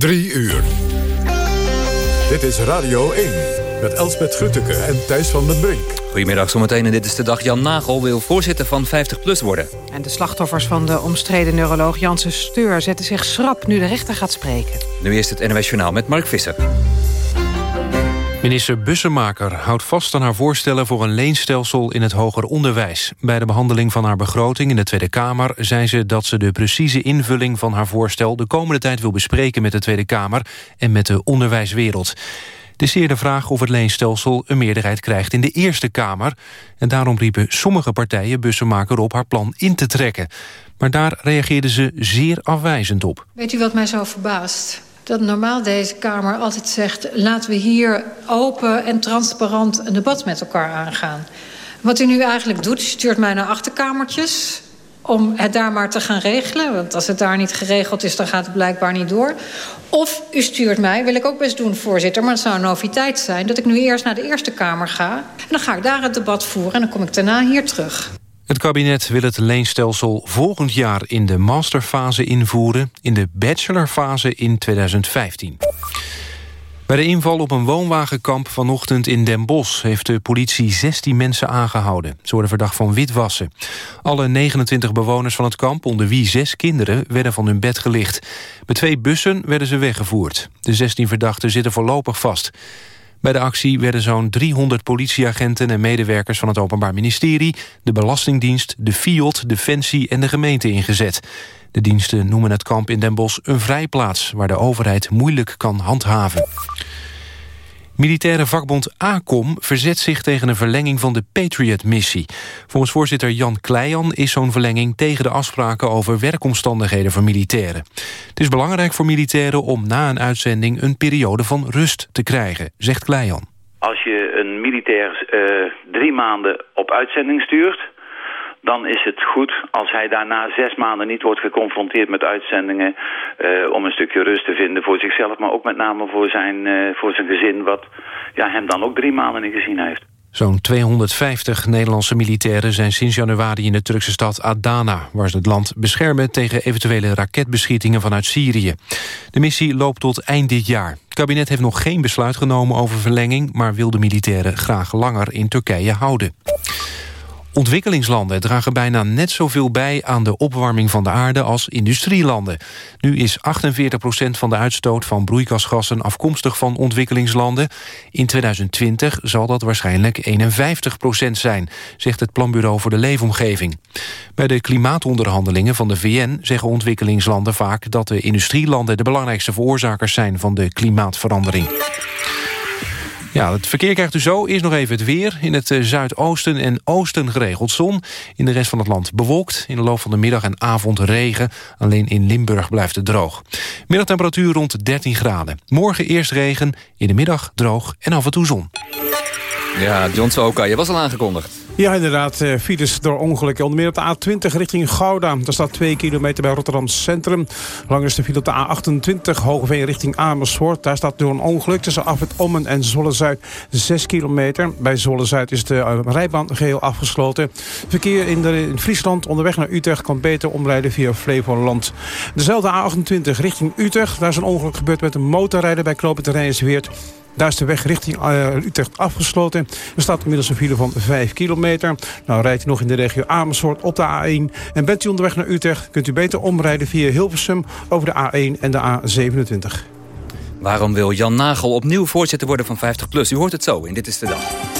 Drie uur. Dit is Radio 1 met Elsbeth Grutteke en Thijs van den Brink. Goedemiddag, zometeen en dit is de dag. Jan Nagel wil voorzitter van 50PLUS worden. En de slachtoffers van de omstreden neuroloog Janssen Steur... zetten zich schrap nu de rechter gaat spreken. Nu eerst het NOS Journaal met Mark Visser. Minister Bussemaker houdt vast aan haar voorstellen voor een leenstelsel in het hoger onderwijs. Bij de behandeling van haar begroting in de Tweede Kamer zei ze dat ze de precieze invulling van haar voorstel de komende tijd wil bespreken met de Tweede Kamer en met de onderwijswereld. Het is zeer de vraag of het leenstelsel een meerderheid krijgt in de Eerste Kamer. En daarom riepen sommige partijen Bussemaker op haar plan in te trekken. Maar daar reageerde ze zeer afwijzend op. Weet u wat mij zo verbaast? Dat normaal deze Kamer altijd zegt... laten we hier open en transparant een debat met elkaar aangaan. Wat u nu eigenlijk doet, stuurt mij naar achterkamertjes... om het daar maar te gaan regelen. Want als het daar niet geregeld is, dan gaat het blijkbaar niet door. Of u stuurt mij, wil ik ook best doen, voorzitter... maar het zou een noviteit zijn dat ik nu eerst naar de Eerste Kamer ga... en dan ga ik daar het debat voeren en dan kom ik daarna hier terug. Het kabinet wil het leenstelsel volgend jaar in de masterfase invoeren... in de bachelorfase in 2015. Bij de inval op een woonwagenkamp vanochtend in Den Bosch... heeft de politie 16 mensen aangehouden. Ze worden verdacht van witwassen. Alle 29 bewoners van het kamp, onder wie zes kinderen... werden van hun bed gelicht. Met twee bussen werden ze weggevoerd. De 16 verdachten zitten voorlopig vast. Bij de actie werden zo'n 300 politieagenten en medewerkers van het Openbaar Ministerie, de Belastingdienst, de FIOD, Defensie en de gemeente ingezet. De diensten noemen het kamp in Den Bosch een vrijplaats waar de overheid moeilijk kan handhaven. Militaire vakbond ACOM verzet zich tegen een verlenging van de Patriot-missie. Volgens voorzitter Jan Kleijan is zo'n verlenging tegen de afspraken over werkomstandigheden voor militairen. Het is belangrijk voor militairen om na een uitzending een periode van rust te krijgen, zegt Kleijan. Als je een militair uh, drie maanden op uitzending stuurt dan is het goed als hij daarna zes maanden niet wordt geconfronteerd met uitzendingen... Uh, om een stukje rust te vinden voor zichzelf, maar ook met name voor zijn, uh, voor zijn gezin... wat ja, hem dan ook drie maanden niet gezien heeft. Zo'n 250 Nederlandse militairen zijn sinds januari in de Turkse stad Adana... waar ze het land beschermen tegen eventuele raketbeschietingen vanuit Syrië. De missie loopt tot eind dit jaar. Het kabinet heeft nog geen besluit genomen over verlenging... maar wil de militairen graag langer in Turkije houden. Ontwikkelingslanden dragen bijna net zoveel bij aan de opwarming van de aarde als industrielanden. Nu is 48% van de uitstoot van broeikasgassen afkomstig van ontwikkelingslanden. In 2020 zal dat waarschijnlijk 51% zijn, zegt het Planbureau voor de Leefomgeving. Bij de klimaatonderhandelingen van de VN zeggen ontwikkelingslanden vaak dat de industrielanden de belangrijkste veroorzakers zijn van de klimaatverandering. Ja, het verkeer krijgt u zo. Eerst nog even het weer. In het eh, zuidoosten en oosten geregeld zon. In de rest van het land bewolkt. In de loop van de middag en avond regen. Alleen in Limburg blijft het droog. Middagtemperatuur rond 13 graden. Morgen eerst regen, in de middag droog en af en toe zon. Ja, John Soka, je was al aangekondigd. Ja, inderdaad. Eh, files door ongelukken. Onder meer op de A20 richting Gouda. Daar staat 2 kilometer bij Rotterdam Centrum. Lang de file op de A28 Hogeveen richting Amersfoort. Daar staat door een ongeluk tussen Afrit Ommen en Zolle-Zuid 6 kilometer. Bij Zolle-Zuid is de uh, rijbaan geheel afgesloten. Verkeer in, de, in Friesland onderweg naar Utrecht kan beter omrijden via Flevoland. Dezelfde A28 richting Utrecht. Daar is een ongeluk gebeurd met een motorrijder bij Knopen Rijnsweert. Daar is de weg richting uh, Utrecht afgesloten. Er staat inmiddels een file van 5 kilometer. Nou rijdt u nog in de regio Amersfoort op de A1. En bent u onderweg naar Utrecht, kunt u beter omrijden via Hilversum... over de A1 en de A27. Waarom wil Jan Nagel opnieuw voorzitter worden van 50PLUS? U hoort het zo in Dit is de Dag.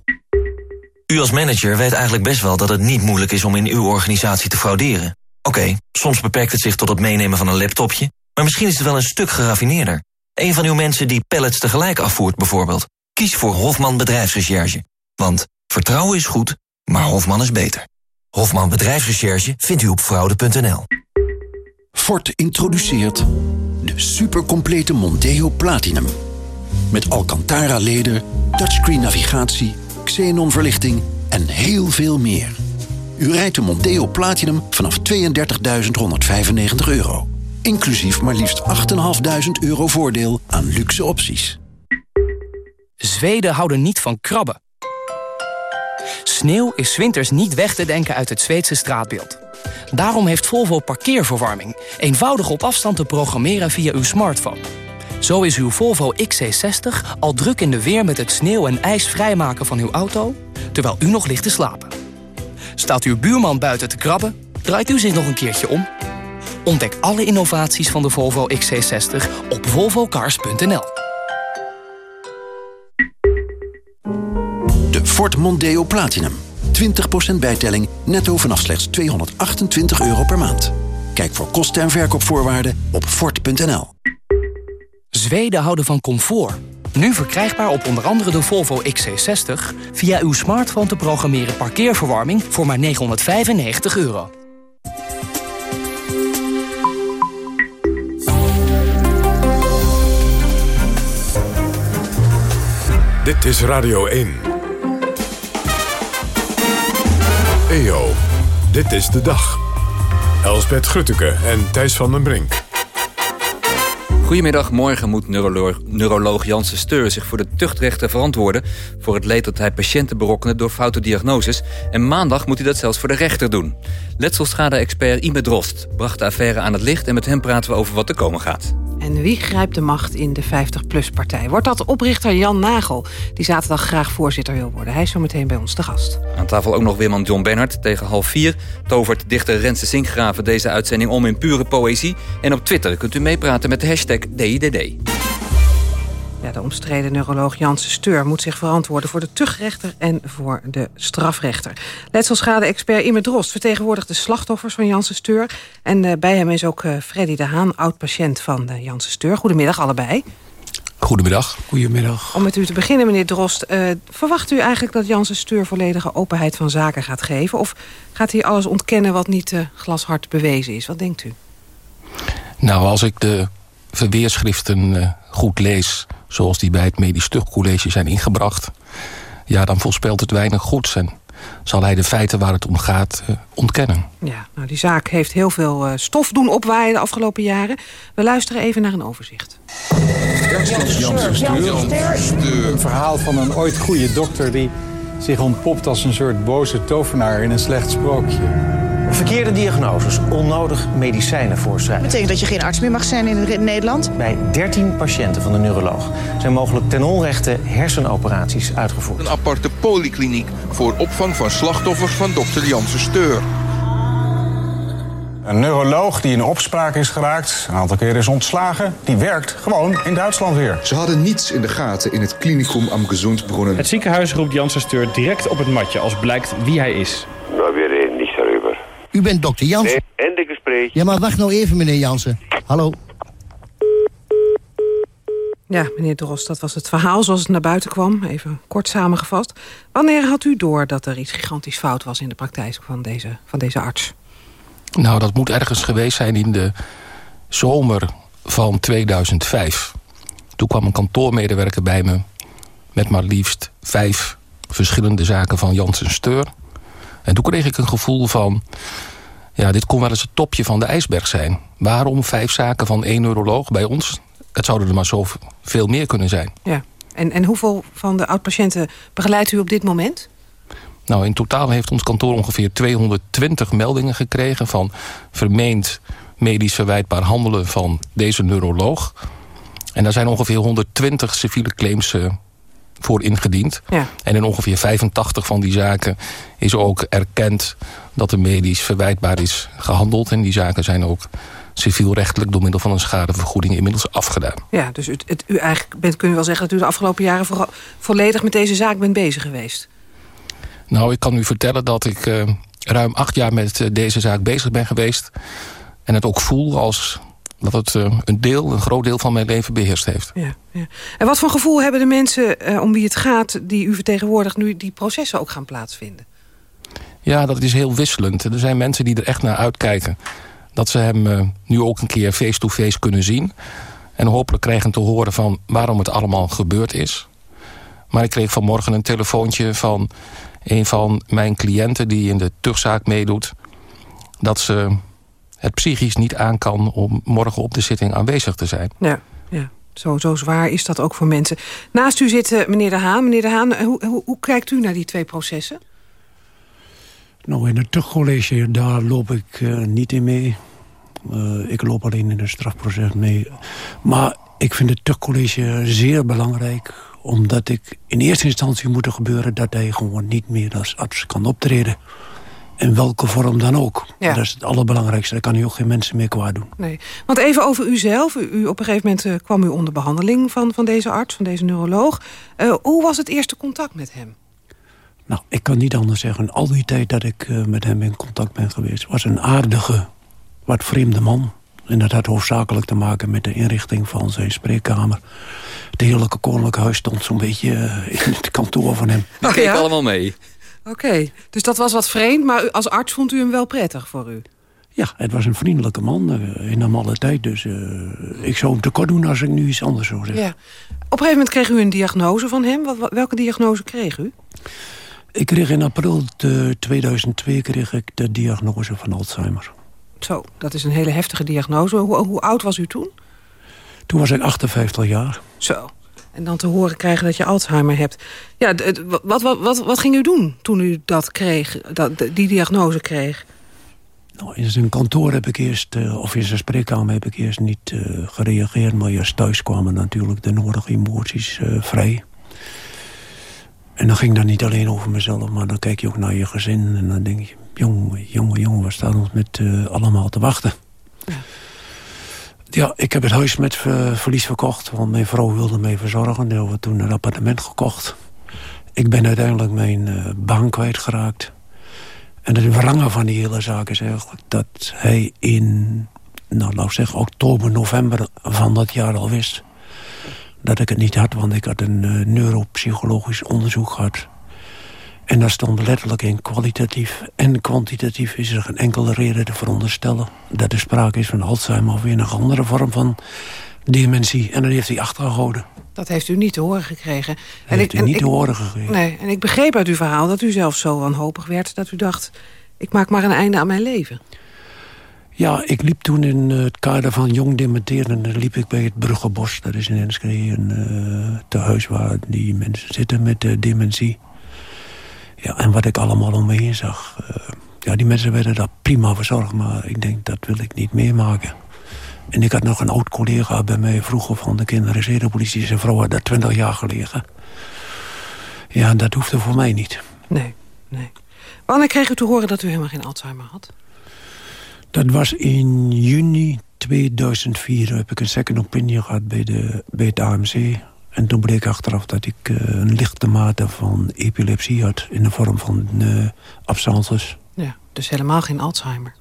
U als manager weet eigenlijk best wel dat het niet moeilijk is om in uw organisatie te frauderen. Oké, soms beperkt het zich tot het meenemen van een laptopje, maar misschien is het wel een stuk geraffineerder. Een van uw mensen die pallets tegelijk afvoert bijvoorbeeld. Kies voor Hofman Bedrijfsrecherche. Want vertrouwen is goed, maar Hofman is beter. Hofman Bedrijfsrecherche vindt u op fraude.nl. Ford introduceert de supercomplete Monteo Platinum. Met Alcantara-leder, touchscreen navigatie, xenon-verlichting en heel veel meer. U rijdt de Mondeo Platinum vanaf 32.195 euro. Inclusief maar liefst 8.500 euro voordeel aan luxe opties. Zweden houden niet van krabben. Sneeuw is winters niet weg te denken uit het Zweedse straatbeeld. Daarom heeft Volvo parkeerverwarming. Eenvoudig op afstand te programmeren via uw smartphone. Zo is uw Volvo XC60 al druk in de weer met het sneeuw en ijs vrijmaken van uw auto... terwijl u nog ligt te slapen. Staat uw buurman buiten te krabben, draait u zich nog een keertje om. Ontdek alle innovaties van de Volvo XC60 op volvocars.nl. De Ford Mondeo Platinum. 20% bijtelling netto vanaf slechts 228 euro per maand. Kijk voor kosten en verkoopvoorwaarden op Ford.nl. Zweden houden van comfort. Nu verkrijgbaar op onder andere de Volvo XC60... via uw smartphone te programmeren parkeerverwarming voor maar 995 euro. Dit is Radio 1. EO, dit is de dag. Elsbeth Grutteke en Thijs van den Brink. Goedemiddag, morgen moet neuroloog, neuroloog Janssen Steur zich voor de tuchtrechter verantwoorden... voor het leed dat hij patiënten berokkende door foute diagnoses. En maandag moet hij dat zelfs voor de rechter doen. Letselschade-expert Ime Drost bracht de affaire aan het licht... en met hem praten we over wat er komen gaat. En wie grijpt de macht in de 50PLUS-partij? Wordt dat oprichter Jan Nagel, die zaterdag graag voorzitter wil worden? Hij is zo meteen bij ons te gast. Aan tafel ook nog weerman John Bernhard. Tegen half vier tovert dichter Renze Sinkgraven deze uitzending om in pure poëzie. En op Twitter kunt u meepraten met de hashtag DIDD. Ja, de omstreden neuroloog Janssen Steur moet zich verantwoorden... voor de tuchtrechter en voor de strafrechter. Letselschade-expert Imme Drost vertegenwoordigt de slachtoffers van Janssen Steur. En uh, bij hem is ook uh, Freddy de Haan, oud-patiënt van uh, Janssen Steur. Goedemiddag allebei. Goedemiddag. Goedemiddag. Om met u te beginnen, meneer Drost. verwacht u eigenlijk dat Janssen Steur volledige openheid van zaken gaat geven? Of gaat hij alles ontkennen wat niet glashard bewezen is? Wat denkt u? Nou, als ik de verweerschriften goed lees zoals die bij het Medisch Tuchtcollege zijn ingebracht... ja, dan voorspelt het weinig goeds en zal hij de feiten waar het om gaat uh, ontkennen. Ja, nou die zaak heeft heel veel uh, stof doen opwaaien de afgelopen jaren. We luisteren even naar een overzicht. Een verhaal van een ooit goede dokter die zich ontpopt als een soort boze tovenaar in een slecht sprookje. Verkeerde diagnoses, onnodig medicijnen voorschrijven. Dat betekent dat je geen arts meer mag zijn in Nederland? Bij 13 patiënten van de neuroloog zijn mogelijk ten onrechte hersenoperaties uitgevoerd. Een aparte polykliniek voor opvang van slachtoffers van dokter Janssen Steur. Een neuroloog die in opspraak is geraakt, een aantal keren is ontslagen... die werkt gewoon in Duitsland weer. Ze hadden niets in de gaten in het klinikum am Gezondbrunnen. Het ziekenhuis roept Janssen Steur direct op het matje als blijkt wie hij is. Nou, we reden niet daarover. U bent dokter Jansen? Nee, en ik gesprek. Ja, maar wacht nou even, meneer Jansen. Hallo. Ja, meneer Drost, dat was het verhaal zoals het naar buiten kwam. Even kort samengevat. Wanneer had u door dat er iets gigantisch fout was in de praktijk van deze, van deze arts? Nou, dat moet ergens geweest zijn in de zomer van 2005. Toen kwam een kantoormedewerker bij me... met maar liefst vijf verschillende zaken van Janssen Steur. En toen kreeg ik een gevoel van... ja, dit kon wel eens het topje van de ijsberg zijn. Waarom vijf zaken van één neuroloog bij ons? Het zouden er maar zoveel meer kunnen zijn. Ja. En, en hoeveel van de oud-patiënten begeleidt u op dit moment? Nou, in totaal heeft ons kantoor ongeveer 220 meldingen gekregen... van vermeend medisch verwijtbaar handelen van deze neuroloog. En daar zijn ongeveer 120 civiele claims uh, voor ingediend. Ja. En in ongeveer 85 van die zaken is ook erkend... dat er medisch verwijtbaar is gehandeld. En die zaken zijn ook civielrechtelijk door middel van een schadevergoeding inmiddels afgedaan. Ja, dus het, het, u eigenlijk bent, kun je wel zeggen dat u de afgelopen jaren volledig met deze zaak bent bezig geweest? Nou, ik kan u vertellen dat ik uh, ruim acht jaar met uh, deze zaak bezig ben geweest. En het ook voel als dat het uh, een deel, een groot deel van mijn leven beheerst heeft. Ja, ja. En wat voor gevoel hebben de mensen om wie het gaat... die u vertegenwoordigt nu die processen ook gaan plaatsvinden? Ja, dat is heel wisselend. Er zijn mensen die er echt naar uitkijken... dat ze hem nu ook een keer face-to-face -face kunnen zien... En hopelijk krijgen te horen van waarom het allemaal gebeurd is. Maar ik kreeg vanmorgen een telefoontje van een van mijn cliënten... die in de tuchtzaak meedoet... dat ze het psychisch niet aan kan om morgen op de zitting aanwezig te zijn. Ja, ja. Zo, zo zwaar is dat ook voor mensen. Naast u zit uh, meneer De Haan. Meneer De Haan, hoe, hoe, hoe kijkt u naar die twee processen? Nou, in het tuchtcollege, daar loop ik uh, niet in mee. Uh, ik loop alleen in het strafproces mee. Maar ik vind het tuchtcollege zeer belangrijk. Omdat ik in eerste instantie moet er gebeuren... dat hij gewoon niet meer als arts kan optreden. In welke vorm dan ook. Ja. Dat is het allerbelangrijkste. Daar kan u ook geen mensen meer kwaad doen. Nee. Want even over uzelf. U, op een gegeven moment uh, kwam u onder behandeling van, van deze arts, van deze neuroloog. Uh, hoe was het eerste contact met hem? Nou, ik kan niet anders zeggen. Al die tijd dat ik uh, met hem in contact ben geweest... was een aardige, wat vreemde man. En dat had hoofdzakelijk te maken met de inrichting van zijn spreekkamer. Het heerlijke koninklijk huis stond zo'n beetje in het kantoor van hem. Die keek allemaal mee. Oké, okay. dus dat was wat vreemd, maar als arts vond u hem wel prettig voor u? Ja, het was een vriendelijke man uh, in alle tijd. Dus uh, ik zou hem tekort doen als ik nu iets anders zou zeggen. Ja. Op een gegeven moment kreeg u een diagnose van hem. Wat, welke diagnose kreeg u? Ik kreeg in april 2002 kreeg ik de diagnose van Alzheimer. Zo, dat is een hele heftige diagnose. Hoe, hoe oud was u toen? Toen was ik 58 jaar. Zo. En dan te horen krijgen dat je Alzheimer hebt. Ja, wat, wat, wat, wat ging u doen toen u dat kreeg, dat, die diagnose kreeg? Nou, in zijn kantoor heb ik eerst, uh, of in zijn spreekkamer heb ik eerst niet uh, gereageerd. Maar juist thuis kwamen natuurlijk de nodige emoties uh, vrij. En dan ging dat niet alleen over mezelf, maar dan kijk je ook naar je gezin. En dan denk je, jongen, jongen, jongen, we staan ons met allemaal te wachten. Ja. Ja, ik heb het huis met verlies verkocht. Want mijn vrouw wilde mij verzorgen. We hebben toen een appartement gekocht. Ik ben uiteindelijk mijn uh, baan kwijtgeraakt. En het wrange van die hele zaak is eigenlijk dat hij in... Nou, laat ik zeggen, oktober, november van dat jaar al wist... dat ik het niet had, want ik had een uh, neuropsychologisch onderzoek gehad. En daar stond letterlijk in kwalitatief en kwantitatief... is er geen enkele reden te veronderstellen... dat er sprake is van Alzheimer of een andere vorm van dementie. En dat heeft hij achtergehouden. Dat heeft u niet te horen gekregen. Dat en heeft ik, u niet ik, te horen gekregen. Nee, en ik begreep uit uw verhaal dat u zelf zo wanhopig werd... dat u dacht, ik maak maar een einde aan mijn leven. Ja, ik liep toen in het kader van jong dementerende... liep ik bij het Bruggenbos, dat is in Enschede... een uh, tehuis waar die mensen zitten met uh, dementie... Ja, en wat ik allemaal om me heen zag. Uh, ja, die mensen werden daar prima verzorgd, maar ik denk dat wil ik niet meemaken. En ik had nog een oud collega bij mij vroeger van de kinderreservepolitie. Zijn vrouw had daar twintig jaar gelegen. Ja, dat hoefde voor mij niet. Nee, nee. Wanneer kreeg u te horen dat u helemaal geen Alzheimer had? Dat was in juni 2004. heb ik een second opinion gehad bij, de, bij het AMC. En toen bleek achteraf dat ik uh, een lichte mate van epilepsie had... in de vorm van uh, absences. Ja, dus helemaal geen Alzheimer?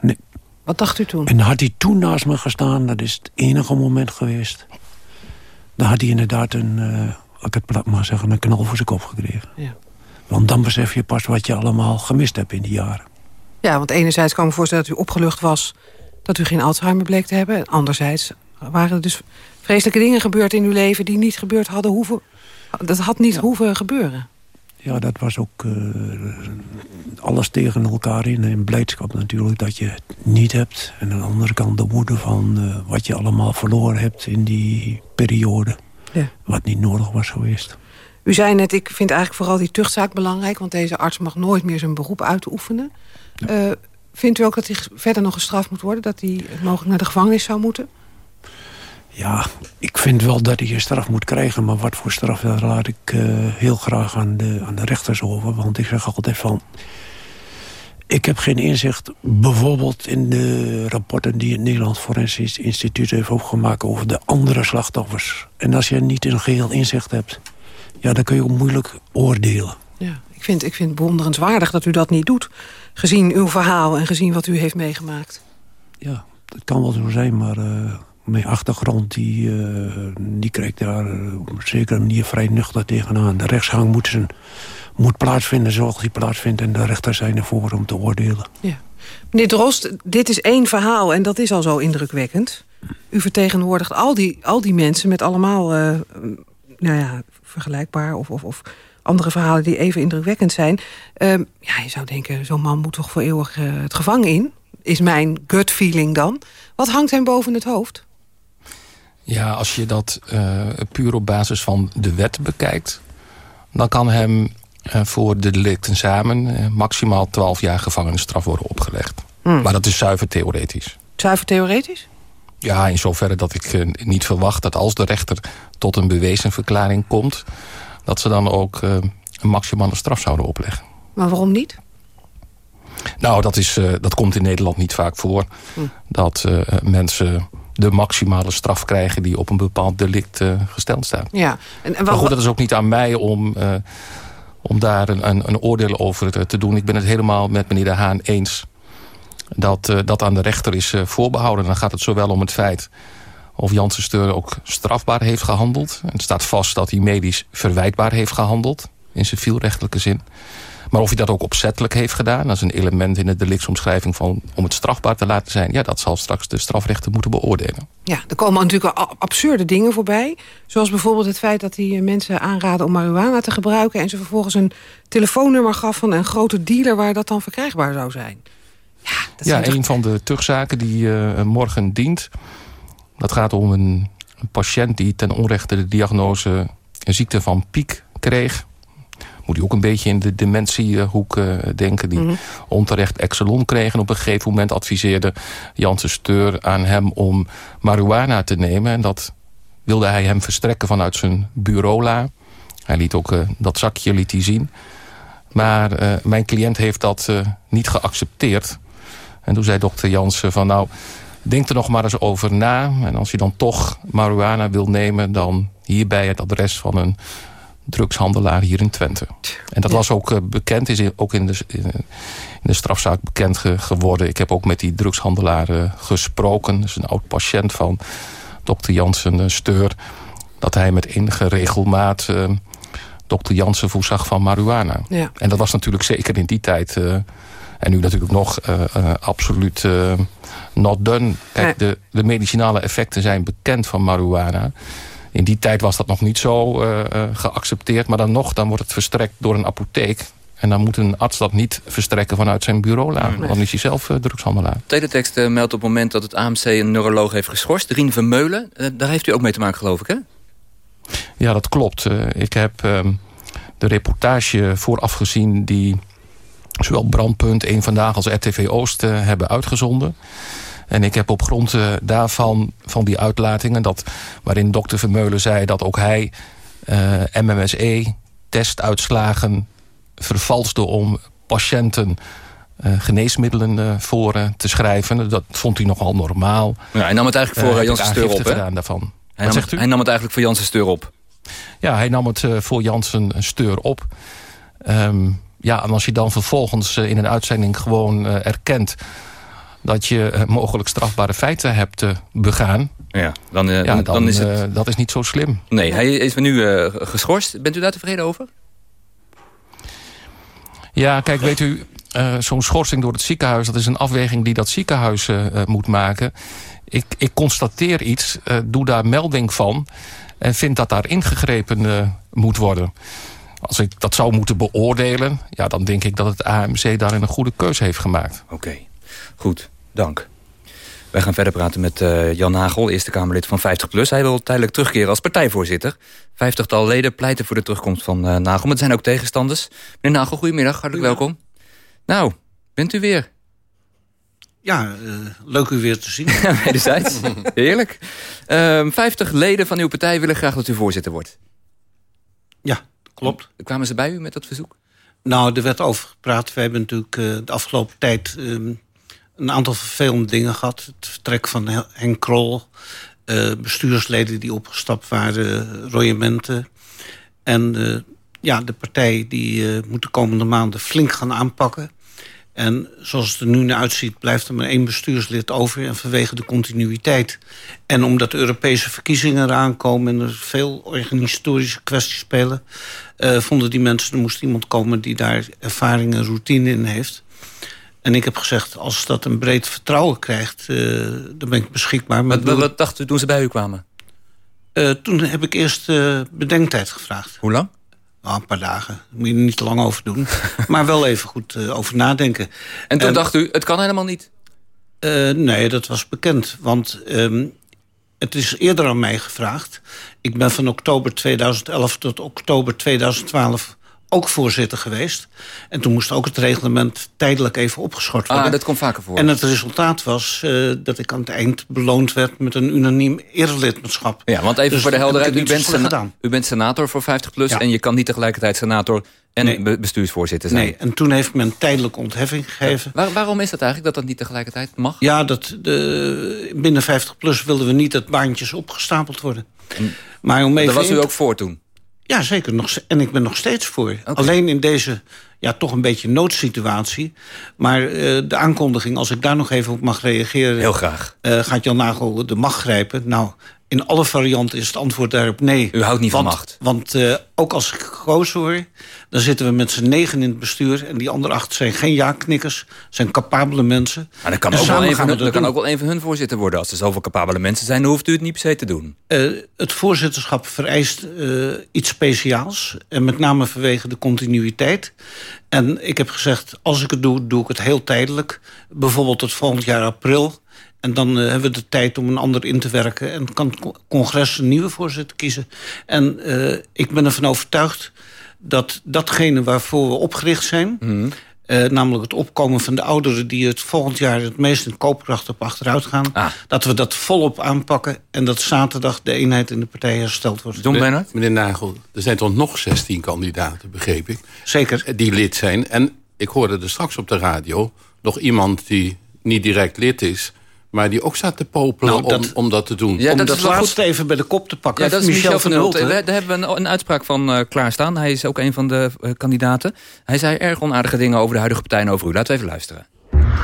Nee. Wat dacht u toen? En had hij toen naast me gestaan, dat is het enige moment geweest... dan had hij inderdaad een, uh, ik het plat maar zeggen, een knal voor zijn kop gekregen. Ja. Want dan besef je pas wat je allemaal gemist hebt in die jaren. Ja, want enerzijds kan ik me voorstellen dat u opgelucht was... dat u geen Alzheimer bleek te hebben. En anderzijds waren er dus vreselijke dingen gebeurd in uw leven... die niet gebeurd hadden hoeven... Dat had niet ja. hoeven gebeuren. Ja, dat was ook uh, alles tegen elkaar in. En blijdschap natuurlijk dat je het niet hebt. En aan de andere kant de woede van uh, wat je allemaal verloren hebt in die periode. Ja. Wat niet nodig was geweest. U zei net, ik vind eigenlijk vooral die tuchtzaak belangrijk... want deze arts mag nooit meer zijn beroep uitoefenen. Ja. Uh, vindt u ook dat hij verder nog gestraft moet worden? Dat hij mogelijk naar de gevangenis zou moeten? Ja, ik vind wel dat hij een straf moet krijgen. Maar wat voor straf, dat laat ik uh, heel graag aan de, aan de rechters over. Want ik zeg altijd van... Ik heb geen inzicht bijvoorbeeld in de rapporten... die het Nederlands Forensisch Instituut heeft opgemaakt... over de andere slachtoffers. En als je niet een geheel inzicht hebt... ja, dan kun je ook moeilijk oordelen. Ja, ik vind, ik vind het bewonderenswaardig dat u dat niet doet. Gezien uw verhaal en gezien wat u heeft meegemaakt. Ja, dat kan wel zo zijn, maar... Uh, mijn achtergrond, die, uh, die krijgt daar uh, op een zekere manier vrij nuchter tegenaan. De rechtsgang moet, zijn, moet plaatsvinden zoals die plaatsvindt... en de rechters zijn ervoor om te oordelen. Ja. Meneer Drost, dit is één verhaal en dat is al zo indrukwekkend. u vertegenwoordigt al die, al die mensen met allemaal... Uh, nou ja, vergelijkbaar of, of, of andere verhalen die even indrukwekkend zijn. Uh, ja, je zou denken, zo'n man moet toch voor eeuwig het gevangen in. Is mijn gut feeling dan. Wat hangt hem boven het hoofd? Ja, als je dat uh, puur op basis van de wet bekijkt... dan kan hem uh, voor de delicten samen... maximaal 12 jaar gevangenisstraf worden opgelegd. Hmm. Maar dat is zuiver theoretisch. Zuiver theoretisch? Ja, in zoverre dat ik niet verwacht dat als de rechter tot een bewezen verklaring komt dat ze dan ook een maximale straf zouden opleggen. Maar waarom niet? Nou, dat, is, dat komt in Nederland niet vaak voor. Hm. Dat mensen de maximale straf krijgen... die op een bepaald delict gesteld staat. Ja. En, en maar goed, dat is ook niet aan mij om, om daar een, een, een, oordeel over te doen. Ik ben het helemaal met meneer De Haan eens... dat dat aan de rechter is voorbehouden. Dan gaat het zowel om het feit of Janssen Steur ook strafbaar heeft gehandeld. Het staat vast dat hij medisch verwijtbaar heeft gehandeld. In civielrechtelijke zin. Maar of hij dat ook opzettelijk heeft gedaan... is een element in de delictsomschrijving van... om het strafbaar te laten zijn... ja, dat zal straks de strafrechter moeten beoordelen. Ja, er komen natuurlijk absurde dingen voorbij. Zoals bijvoorbeeld het feit dat hij eh, mensen aanraden om marihuana te gebruiken... en ze vervolgens een telefoonnummer gaf van een grote dealer... waar dat dan verkrijgbaar zou zijn. Ja, dat ja een van de terugzaken die uh, morgen dient... Dat gaat om een, een patiënt die ten onrechte de diagnose... een ziekte van piek kreeg moet hij ook een beetje in de dementiehoek uh, denken... die mm onterecht Exelon kreeg. En op een gegeven moment adviseerde Janssen Steur aan hem om marihuana te nemen. En dat wilde hij hem verstrekken vanuit zijn bureaula. Hij liet ook uh, dat zakje liet hij zien. Maar uh, mijn cliënt heeft dat niet geaccepteerd. En toen zei dokter Jansen van nou... Denk er nog maar eens over na. En als je dan toch marihuana wil nemen... dan hierbij het adres van een drugshandelaar hier in Twente. En dat was ook uh, bekend, is ook in de, in de strafzaak bekend ge, geworden. Ik heb ook met die drugshandelaar uh, gesproken. Dat is een oud patiënt van dokter Jansen Steur. Dat hij met enige regelmaat dokter Jansen voorzag van marihuana. Ja. En dat was natuurlijk zeker in die tijd... en nu natuurlijk nog absoluut not done. Kijk, de, de medicinale effecten zijn bekend van marihuana. In die tijd was dat nog niet zo uh, geaccepteerd. Maar dan nog, dan wordt het verstrekt door een apotheek. En dan moet een arts dat niet verstrekken vanuit zijn bureau. Nee. Dan is hij zelf uh, drugshandelaar. Teletext uh, meldt op het moment dat het AMC een neuroloog heeft geschorst. Rien Vermeulen, uh, daar heeft u ook mee te maken geloof ik hè? Ja, dat klopt. ik heb ehm, de reportage vooraf gezien die zowel Brandpunt, Eén Vandaag als RTV Oost hebben uitgezonden. En ik heb op grond uh, daarvan, van die uitlatingen... Dat, waarin dokter Vermeulen zei dat ook hij eh, MMSE-testuitslagen vervalste... om patiënten uh, geneesmiddelen voor te schrijven. Dat vond hij nogal normaal. Ja, hij nam het eigenlijk voor Janssen Steur op, hè? Daarvan. Hij, nam, hij nam het eigenlijk voor Janssen Steur op. Ja, hij nam het voor Janssen Steur op. Um, ja, en als je dan vervolgens in een uitzending gewoon erkent dat je eh, mogelijk strafbare feiten hebt uh, begaan... Ja, dan, uh, ja, dan, is het... dat is niet zo slim. Nee, hij is nu geschorst. Bent u daar tevreden over? Ja, kijk, weet u, zo'n schorsing door het ziekenhuis... dat is een afweging die dat ziekenhuis moet maken. Ik, ik constateer iets, doe daar melding van... en vind dat daar ingegrepen moet worden. Als ik dat zou moeten beoordelen... Ja, dan denk ik dat het AMC daarin een goede keuze heeft gemaakt. Oké, goed. Dank. Wij gaan verder praten met uh, Jan Nagel, Eerste Kamerlid van 50PLUS. Hij wil tijdelijk terugkeren als partijvoorzitter. Vijftigtal leden pleiten voor de terugkomst van uh, Nagel. Maar er zijn ook tegenstanders. Meneer Nagel, goedemiddag, hartelijk welkom. Nou, bent u weer? Ja, uh, leuk u weer te zien. Wederzijds, heerlijk. Uh, 50 leden van uw partij willen graag dat u voorzitter wordt. Ja, klopt. Kwamen ze bij u met dat verzoek? Nou, er werd over gepraat. We hebben natuurlijk de afgelopen tijd... Ehm, een aantal vervelende dingen gehad. Het vertrek van Henk Krol. Uh, bestuursleden die opgestapt waren. Royementen. En uh, ja, de partij die uh, moet de komende maanden flink gaan aanpakken. En zoals het er nu naar uitziet, blijft er maar één bestuurslid over. En vanwege de continuïteit. En omdat de Europese verkiezingen eraan komen... en er veel organisatorische kwesties spelen... vonden die mensen, er moest iemand komen die daar ervaring en routine in heeft. En ik heb gezegd, als dat een breed vertrouwen krijgt... Uh, dan ben ik beschikbaar. Maar wat, wat dacht u toen ze bij u kwamen? Uh, toen heb ik eerst uh, bedenktijd gevraagd. Hoe lang? Oh, een paar dagen. Daar moet je er niet te lang over doen. maar wel even goed over nadenken. En toen dacht u, het kan helemaal niet? nee, dat was bekend. Want um, het is eerder aan mij gevraagd. Ik ben van oktober 2011 tot oktober 2012 ook voorzitter geweest. En toen moest ook het reglement tijdelijk even opgeschort worden. Ah, dat komt vaker voor. En het resultaat was uh, dat ik aan het eind beloond werd... met een unaniem erelidmaatschap. Ja, want even dus voor de helderheid. U bent, u bent senator voor 50PLUS... Ja. en je kan niet tegelijkertijd senator en nee. bestuursvoorzitter zijn. Nee, en toen heeft men tijdelijke ontheffing gegeven. Waar, waarom is dat eigenlijk, dat dat niet tegelijkertijd mag? Ja, dat de, binnen 50PLUS wilden we niet dat baantjes opgestapeld worden. Maar om even Daar was u ook voor toen? Ja, zeker. Nog, en ik ben nog steeds voor. Alleen in deze ja, toch een beetje noodsituatie. Maar uh, de aankondiging, als ik daar nog even op mag reageren... Heel graag. Uh, gaat Jan Nagel de macht grijpen? Nou, in alle varianten is het antwoord daarop nee. U houdt niet want, van macht? Want uh, ook als ik gekozen word, dan zitten we met z'n negen in het bestuur... en die andere acht zijn geen ja-knikkers, zijn capabele mensen. Maar dan kan, ook wel, even, dan kan ook wel een van hun voorzitter worden. Als er zoveel capabele mensen zijn, dan hoeft u het niet per se te doen. Uh, het voorzitterschap vereist uh, iets speciaals. En met name vanwege de continuïteit. En ik heb gezegd, als ik het doe, doe ik het heel tijdelijk. Bijvoorbeeld tot volgend jaar april... En dan uh, hebben we de tijd om een ander in te werken. En kan het congres een nieuwe voorzitter kiezen. En uh, ik ben ervan overtuigd dat datgene waarvoor we opgericht zijn... Mm. Uh, namelijk het opkomen van de ouderen... die het volgend jaar het meest in koopkracht op achteruit gaan... Ah. dat we dat volop aanpakken... en dat zaterdag de eenheid in de partij hersteld wordt. Bernhard? Meneer Nagel, er zijn toch nog 16 kandidaten, begreep ik. Zeker. Die lid zijn. En ik hoorde er straks op de radio nog iemand die niet direct lid is... Maar die ook staat te popelen nou, dat, om, om dat te doen. Ja, om dat, dat laatste goed. even bij de kop te pakken. Ja, dat is Michel, van Hulten. Daar hebben we een, een uitspraak van uh, klaarstaan. Hij is ook een van de uh, kandidaten. Hij zei erg onaardige dingen over de huidige partij en over u. Laten we even luisteren.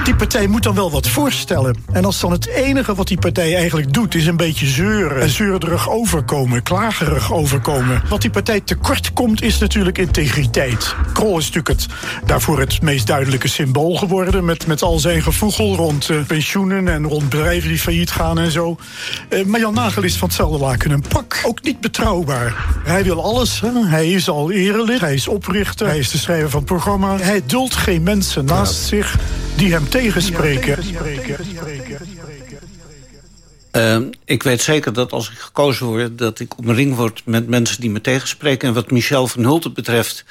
Die partij moet dan wel wat voorstellen. En als dan het enige wat die partij eigenlijk doet... is een beetje zeuren en zeurerig overkomen, klagerig overkomen. Wat die partij tekort komt, is natuurlijk integriteit. Krol is natuurlijk het, daarvoor het meest duidelijke symbool geworden... met, met al zijn gevoegel rond uh, pensioenen en rond bedrijven die failliet gaan en zo. Uh, maar Jan Nagel is van hetzelfde laken een pak. Ook niet betrouwbaar. Hij wil alles. Hè? Hij is al erelid, hij is oprichter, hij is de schrijver van het programma. Hij duldt geen mensen naast zich die hem tegenspreken. Uh, ik weet zeker dat als ik gekozen word... dat ik op een ring word met mensen die me tegenspreken. En wat Michel van Hulten betreft...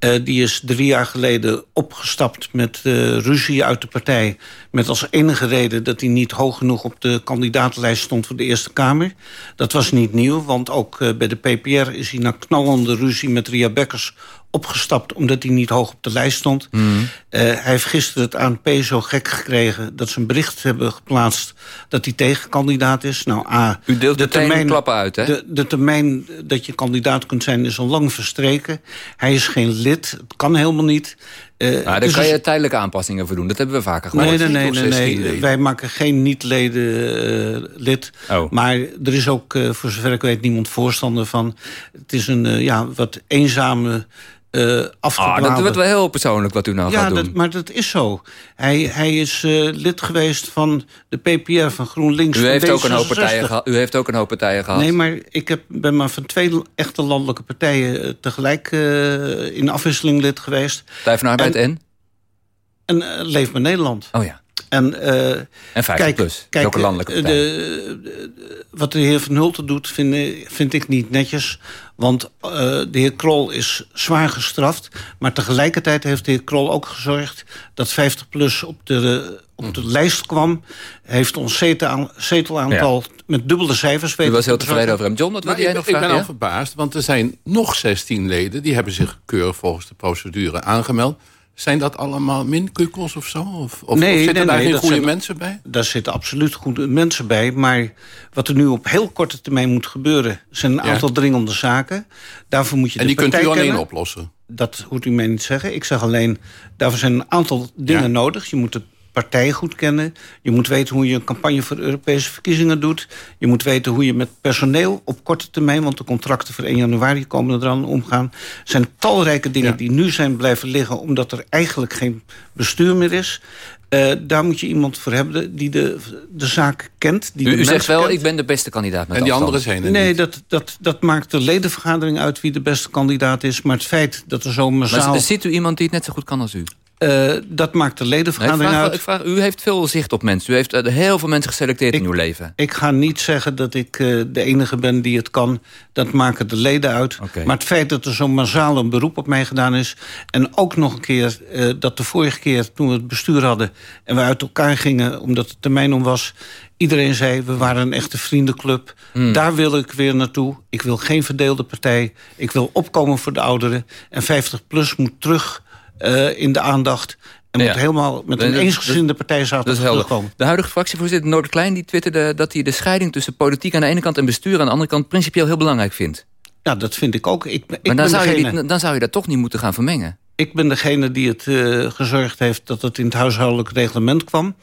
Uh, die is drie jaar geleden opgestapt met uh, ruzie uit de partij. Met als enige reden dat hij niet hoog genoeg op de kandidatenlijst stond voor de Eerste Kamer. Dat was niet nieuw, want ook uh, bij de PPR is hij na knallende ruzie met Ria Bekkers opgestapt omdat hij niet hoog op de lijst stond. Mm. Uh, hij heeft gisteren het ANP zo gek gekregen... dat ze een bericht hebben geplaatst dat hij tegenkandidaat is. Nou, A, U deelt de termijn klappen uit, hè? De, de, termijn dat je kandidaat kunt zijn is al lang verstreken. Hij is geen lid, het kan helemaal niet. Uh, nou, daar dus kan je tijdelijke aanpassingen voor doen. Dat hebben we vaker gehoord. Nee, nee, nee. nee, nee. Wij maken geen niet-leden uh, lid. Oh. Maar er is ook, voor zover ik weet, niemand voorstander van. Het is een ja, wat eenzame uh, ah, dat wordt wel heel persoonlijk wat u nou ja, gaat doen. Dat, maar dat is zo. Hij, hij is uh, lid geweest van de PPR, van GroenLinks. U heeft, ook een hoop partijen gehad. u heeft ook een hoop partijen gehad. Nee, maar ik heb, ben maar van twee echte landelijke partijen... Uh, tegelijk in afwisseling lid geweest. Partij van Arbeid en? En, en Leef met Nederland. Oh ja. En, uh, en 50 kijk, plus, kijk, ook een landelijke partij. De, de, wat de heer Van Hulten doet, vind, vind ik niet netjes. Want uh, de heer Krol is zwaar gestraft. Maar tegelijkertijd heeft de heer Krol ook gezorgd... dat 50PLUS op de, op de mm. lijst kwam. Heeft ons zetelaantal ja. met dubbele cijfers weten U was heel tevreden over hem. John, wat wil jij nog vragen? Ik ben al verbaasd, want er zijn nog 16 leden... die hebben zich keurig volgens de procedure aangemeld... Zijn dat allemaal minkukels of zo? Of, of, nee, zitten nee, daar nee, geen goede zijn, mensen bij? Daar zitten absoluut goede mensen bij. Maar wat er nu op heel korte termijn moet gebeuren... zijn een aantal dringende zaken. Daarvoor moet je en die kunt u alleen kennen. oplossen? Dat hoort u mij niet zeggen. Ik zeg alleen, daarvoor zijn een aantal dingen ja. nodig. Je moet de partij goed kennen. Je moet weten hoe je een campagne voor Europese verkiezingen doet. Je moet weten hoe je met personeel op korte termijn... want de contracten voor 1 januari komen er dan omgaan. Er zijn talrijke dingen die nu zijn blijven liggen... omdat er eigenlijk geen bestuur meer is. Uh, daar moet je iemand voor hebben die de, de zaak kent. Die u, de u zegt wel, ik ben de beste kandidaat met En die anderen zijn er Nee, dat, dat, dat maakt de ledenvergadering uit wie de beste kandidaat is. Maar het feit dat er zo massaal... Maar ziet u iemand die het net zo goed kan als u? Uh, dat maakt de ledenvergadering nee, ik vraag, uit. Ik vraag, u heeft veel zicht op mensen. U heeft uh, heel veel mensen geselecteerd ik, in uw leven. Ik ga niet zeggen dat ik uh, de enige ben die het kan. Dat maken de leden uit. Okay. Maar het feit dat er zo'n massaal een beroep op mij gedaan is... en ook nog een keer dat de vorige keer toen we het bestuur hadden... en we uit elkaar gingen omdat de termijn om was... Iedereen zei, we waren een echte vriendenclub. Hmm. Daar wil ik weer naartoe. Ik wil geen verdeelde partij. Ik wil opkomen voor de ouderen. En 50PLUS moet terug uh, in de aandacht. En Ja. moet helemaal met een eensgezinde partij helder. terugkomen. De huidige fractievoorzitter Noord Klein die twitterde dat hij de scheiding tussen politiek aan de ene kant en bestuur aan de andere kant principieel heel belangrijk vindt. Ja, dat vind ik ook. Ik, ik maar dan zou, je degene- dan zou je dat toch niet moeten gaan vermengen. Ik ben degene die het eh, gezorgd heeft dat het in het huishoudelijk reglement kwam.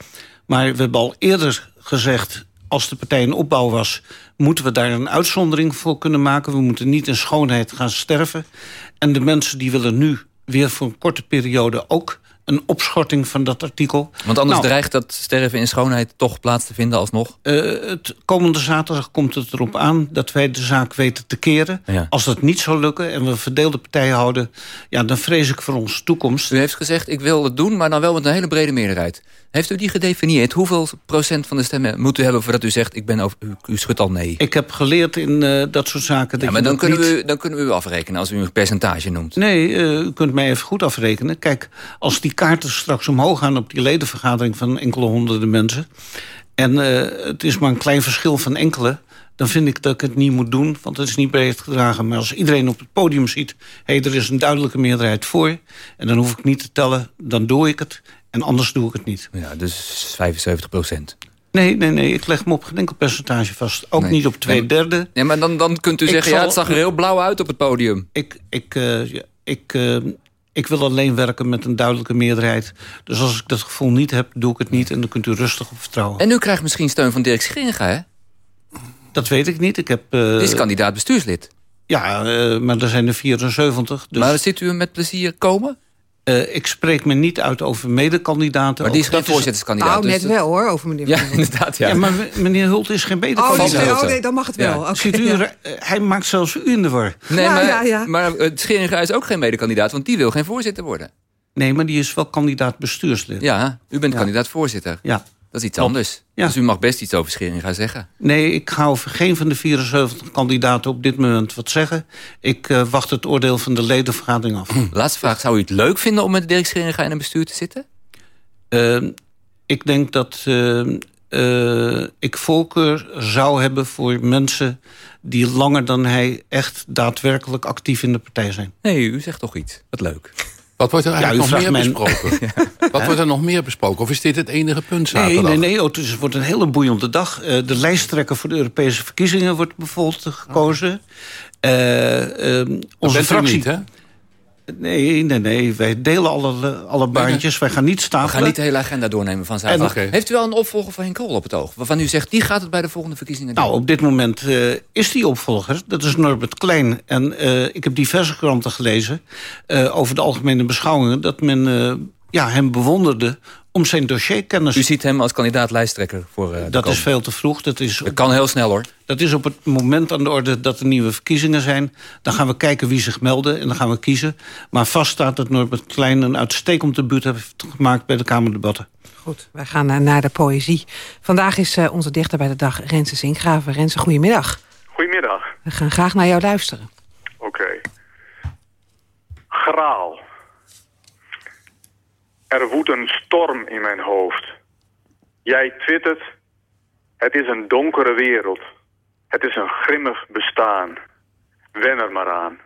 Maar we hebben al eerder gezegd, als de partij in opbouw was... moeten we daar een uitzondering voor kunnen maken. We moeten niet in schoonheid gaan sterven. En de mensen die willen nu weer voor een korte periode ook... een opschorting van dat artikel. Want anders Nou, dreigt dat sterven in schoonheid toch plaats te vinden alsnog. Eh, het komende zaterdag komt het erop aan dat wij de zaak weten te keren. Ja. Als dat niet zou lukken en we verdeelde partijen houden... Ja, dan vrees ik voor onze toekomst. U heeft gezegd, ik wil het doen, maar dan wel met een hele brede meerderheid. Heeft u die gedefinieerd? Hoeveel procent van de stemmen moet u hebben voordat u zegt... ik ben over, u, u schudt al nee? Ik heb geleerd in eh, dat soort zaken... Dat Ja, maar dan kunnen, niet- we, u- dan kunnen we u afrekenen als u een percentage noemt. Nee, eh, u kunt mij even goed afrekenen. Kijk, als die kaarten straks omhoog gaan op die ledenvergadering van enkele honderden mensen... en eh, het is maar een klein verschil van enkele... dan vind ik dat ik het niet moet doen, want het is niet breed gedragen. Maar als iedereen op het podium ziet... hé, er is een duidelijke meerderheid voor... en dan hoef ik niet te tellen, dan doe ik het. En anders doe ik het niet. Ja, dus 75 procent. Nee, nee, nee, ik leg me op geen enkel percentage vast. Ook Nee. niet op twee Nee, derde. Ja, maar dan, dan kunt u Ik zeggen, ja, het zag er heel blauw uit op het podium. Ik, ik, ja, ik, eh, ik wil alleen werken met een duidelijke meerderheid. Dus als ik dat gevoel niet heb, doe ik het niet. En dan kunt u rustig op vertrouwen. En u krijgt misschien steun van Dirk Scheringa, hè? Dat weet ik niet. Ik heb, Die is kandidaat bestuurslid. Ja, eh, maar er zijn er 74. Dus, Maar ziet u hem met plezier komen? Eh, ik spreek me niet uit over medekandidaten. Maar die is geen dat voorzitterskandidaat. Nou, dus net dat- wel hoor, over meneer Ja, inderdaad, ja. Ja, maar meneer Hult is geen Oh, medekandidaat. oh, wel. nee, dan mag het Ja. wel. Oké, Ziet u, ja. hij maakt zelfs u in de war. Nee, Ja, maar, ja, ja. maar eh, Scheringa is ook geen medekandidaat, want die wil geen voorzitter worden. Nee, maar die is wel kandidaat bestuurslid. Ja, u bent Ja. kandidaat voorzitter. Ja. Dat is iets anders. Ja. Dus u mag best iets over Scheringa zeggen. Nee, ik ga over geen van de 74 kandidaten op dit moment wat zeggen. Ik eh, wacht het oordeel van de ledenvergadering af. Laatste vraag, zou u het leuk vinden om met Dirk Scheringa in een bestuur te zitten? Eh, ik denk dat eh, eh, ik voorkeur zou hebben voor mensen... die langer dan hij echt daadwerkelijk actief in de partij zijn. Nee, u zegt toch iets. Wat leuk. Wat wordt er eigenlijk nog meer besproken? Wat wordt er nog meer besproken? Of is dit het enige punt Nee, zaterdag? nee, nee. Oh, dus het wordt een hele boeiende dag. Eh, de lijsttrekker voor de Europese verkiezingen wordt bijvoorbeeld gekozen. Eh, ehm, onze fractie... niet, hè? Nee, nee, nee. Wij delen alle, alle baantjes. Wij gaan niet We stapelen. gaan niet de hele agenda doornemen van Oké. Heeft u wel een opvolger van Henk Krol op het oog? Waarvan u zegt, die gaat het bij de volgende verkiezingen doen? Nou, op dit moment eh, is die opvolger. Dat is Norbert Klein. En eh, ik heb diverse kranten gelezen eh, over de algemene beschouwingen... dat men ja, hem bewonderde om zijn dossierkennis. U ziet hem als kandidaat lijsttrekker voor eh, de dat is veel te vroeg. Dat is, Dat kan heel snel hoor. dat is op het moment aan de orde dat er nieuwe verkiezingen zijn. Dan gaan we kijken wie zich melden en dan gaan we kiezen. Maar vast staat dat Norbert Klein een uitstekend debuut heeft gemaakt... bij de Kamerdebatten. Goed, wij gaan eh, naar de poëzie. Vandaag is eh, onze dichter bij de dag Renze Zinkgraven. Renze, goedemiddag. Goedemiddag. We gaan graag naar jou luisteren. Oké. Graal. Er woedt een storm in mijn hoofd. Jij twittert. Het is een donkere wereld. Het is een grimmig bestaan. Wen er maar aan.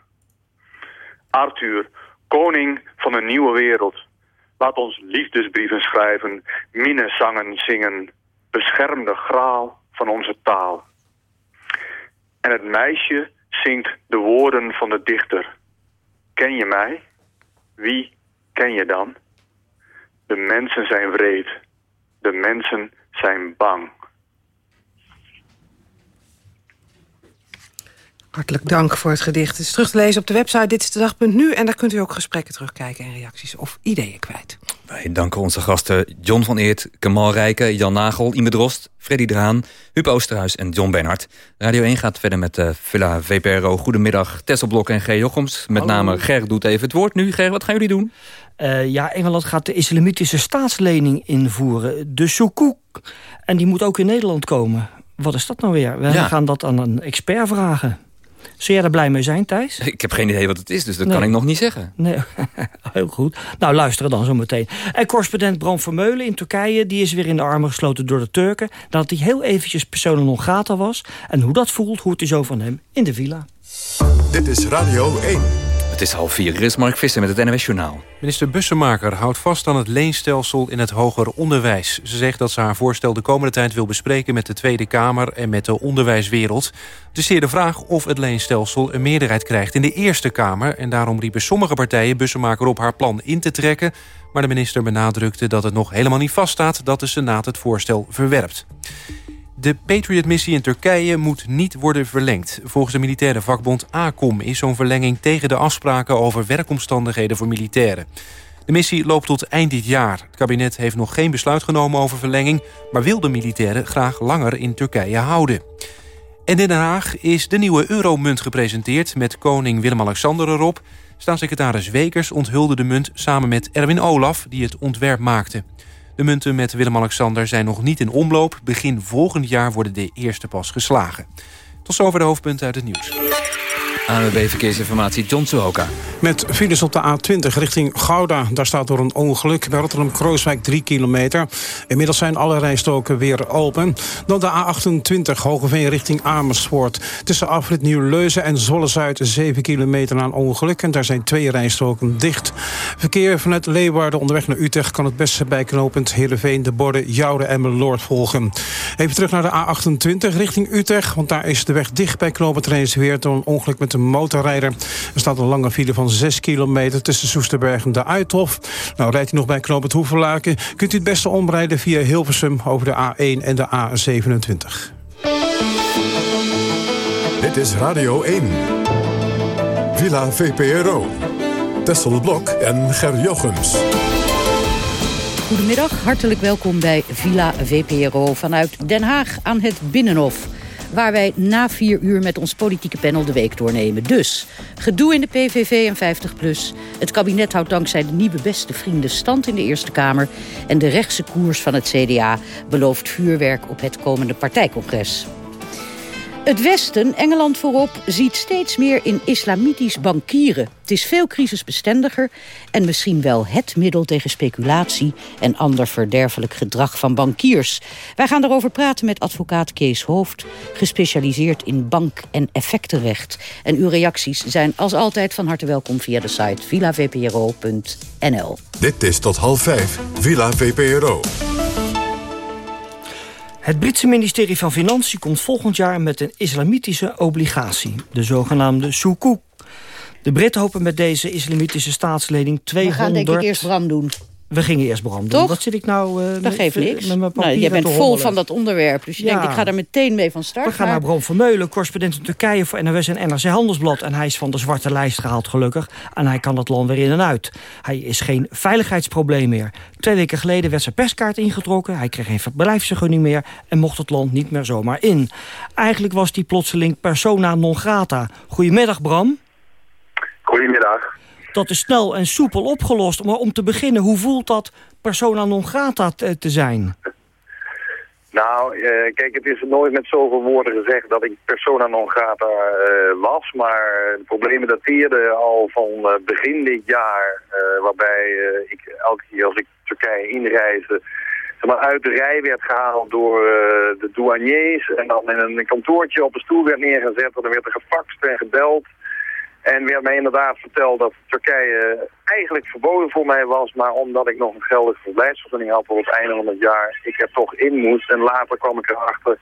Arthur, koning van een nieuwe wereld. Laat ons liefdesbrieven schrijven, minnezangen zingen. Bescherm de graal van onze taal. En het meisje zingt de woorden van de dichter. Ken je mij? Wie ken je dan? De mensen zijn wreed, De mensen zijn bang. Hartelijk dank voor het gedicht. Het is terug te lezen op de website Dit is de dag.nu. En daar kunt u ook gesprekken terugkijken en reacties of ideeën kwijt. Wij danken onze gasten John van Eert, Kamal Rijken, Jan Nagel, Ime Drost, Freddy Draan, Huub Oosterhuis en John Benhart. Radio 1 gaat verder met uh, Villa VPRO. Goedemiddag, Tesselblok en G. Jochems. Met name Ger doet even het woord nu. Ger, wat gaan jullie doen? Uh, ja, Engeland gaat de islamitische staatslening invoeren. De Sukuk. En die moet ook in Nederland komen. Wat is dat nou weer? We gaan dat aan een expert vragen. Zou jij er blij mee zijn, Thijs? Ik heb geen idee wat het is, dus dat kan ik nog niet zeggen. Nee, heel goed. Nou, luisteren dan zo meteen. En correspondent Bram Vermeulen in Turkije... die is weer in de armen gesloten door de Turken... nadat hij heel eventjes persona non grata was. En hoe dat voelt, hoort hij zo van hem in de villa. Dit is Radio 1. Het is half vier. Er is Mark Visser met het NWS Journaal. Minister Bussemaker houdt vast aan het leenstelsel in het hoger onderwijs. Ze zegt dat ze haar voorstel de komende tijd wil bespreken... met de Tweede Kamer en met de onderwijswereld. Het is zeer de vraag of het leenstelsel een meerderheid krijgt in de Eerste Kamer. En daarom riepen sommige partijen Bussemaker op haar plan in te trekken. Maar de minister benadrukte dat het nog helemaal niet vaststaat... dat de Senaat het voorstel verwerpt. De Patriot-missie in Turkije moet niet worden verlengd. Volgens de militaire vakbond ACOM is zo'n verlenging tegen de afspraken over werkomstandigheden voor militairen. De missie loopt tot eind dit jaar. Het kabinet heeft nog geen besluit genomen over verlenging... maar wil de militairen graag langer in Turkije houden. En in Den Haag is de nieuwe euromunt gepresenteerd... met koning Willem-Alexander erop. Staatssecretaris Wekers onthulde de munt samen met Erwin Olaf... die het ontwerp maakte. De munten met Willem-Alexander zijn nog niet in omloop. Begin volgend jaar worden de eerste pas geslagen. Tot zover de hoofdpunten uit het nieuws. ANWB Verkeersinformatie, John Suhoka. Met files op de A20 richting Gouda. Daar staat door een ongeluk bij Rotterdam-Krooswijk 3 kilometer. Inmiddels zijn alle rijstoken weer open. Dan de A28 Hogeveen richting Amersfoort. Tussen afrit Nieuw-Leuzen en Zwolle-Zuid 7 kilometer na een ongeluk. En daar zijn twee rijstoken dicht. Verkeer vanuit Leeuwarden onderweg naar Utrecht... kan het beste bij knooppunt Heerenveen de borden Jouren en Meloord volgen. Even terug naar de A28 richting Utrecht. Want daar is de weg dicht bij knooppunt Rijnsweer... door een ongeluk met een motorrijder. Er staat een lange file van 6 kilometer tussen Soesterberg en de Uithof. Nou, rijdt u nog bij Knoop het Hoevenlaken... kunt u het beste omrijden via Hilversum over de A1 en de A27. Dit is Radio 1. Villa VPRO. Tessel Blok en Ger Jochems. Goedemiddag, hartelijk welkom bij Villa VPRO vanuit Den Haag aan het Binnenhof waar wij na vier uur met ons politieke panel de week doornemen. Dus, gedoe in de PVV en 50PLUS. Het kabinet houdt dankzij de nieuwe beste vrienden stand in de Eerste Kamer. En de rechtse koers van het CDA belooft vuurwerk op het komende partijcongres. Het Westen, Engeland voorop, ziet steeds meer in islamitisch bankieren. Het is veel crisisbestendiger en misschien wel het middel tegen speculatie... en ander verderfelijk gedrag van bankiers. Wij gaan daarover praten met advocaat Kees Hoofd... gespecialiseerd in bank- en effectenrecht. En uw reacties zijn als altijd van harte welkom via de site villavpro.nl. Dit is tot half vijf, Villa VPRO. Het Britse ministerie van Financiën komt volgend jaar met een islamitische obligatie. De zogenaamde Sukuk. De Britten hopen met deze islamitische staatslening 200... We gaan denk ik eerst Bram doen. We gingen eerst Bram doen. Wat zit ik nou... Uh, dat geeft niks. Met nou, je bent vol van dat onderwerp. Dus je denkt, ik ga er meteen mee van start. We gaan naar Bram Vermeulen, correspondent in Turkije... voor NOS en NRC Handelsblad. En hij is van de zwarte lijst gehaald, gelukkig. En hij kan dat land weer in en uit. Hij is geen veiligheidsprobleem meer. Twee weken geleden werd zijn perskaart ingetrokken. Hij kreeg geen verblijfsvergunning meer... en mocht het land niet meer zomaar in. Eigenlijk was die plotseling persona non grata. Goedemiddag, Bram. Goedemiddag dat is snel en soepel opgelost. Maar om te beginnen, hoe voelt dat persona non grata te zijn? Nou, eh, kijk, het is nooit met zoveel woorden gezegd dat ik persona non grata uh, was. Maar problemen dateerden al van uh, begin dit jaar. waarbij ik elke keer als ik Turkije inreisde... maar uit de rij werd gehaald door de douaniers. En dan in een kantoortje op een stoel werd neergezet. En dan werd er gefaxt en gebeld. En werd mij inderdaad verteld dat Turkije eigenlijk verboden voor mij was, maar omdat ik nog een geldige verblijfsvergunning had voor het einde van het jaar, ik er toch in moest. En later kwam ik erachter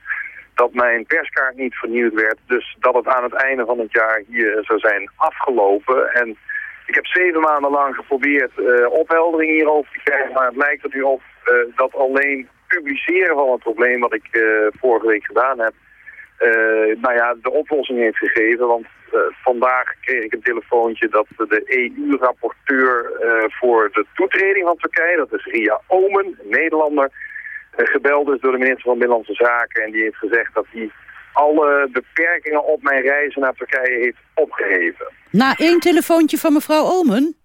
dat mijn perskaart niet vernieuwd werd, dus dat het aan het einde van het jaar hier zou zijn afgelopen. En ik heb zeven maanden lang geprobeerd uh, opheldering hierover te krijgen, maar het lijkt er nu op uh, dat alleen publiceren van het probleem wat ik vorige week gedaan heb, nou ja, de oplossing heeft gegeven. Want vandaag kreeg ik een telefoontje dat de EU-rapporteur voor de toetreding van Turkije, dat is Ria Omen, Nederlander, gebeld is door de minister van Binnenlandse Zaken. En die heeft gezegd dat hij alle beperkingen op mijn reizen naar Turkije heeft opgeheven. Na één telefoontje van mevrouw Omen?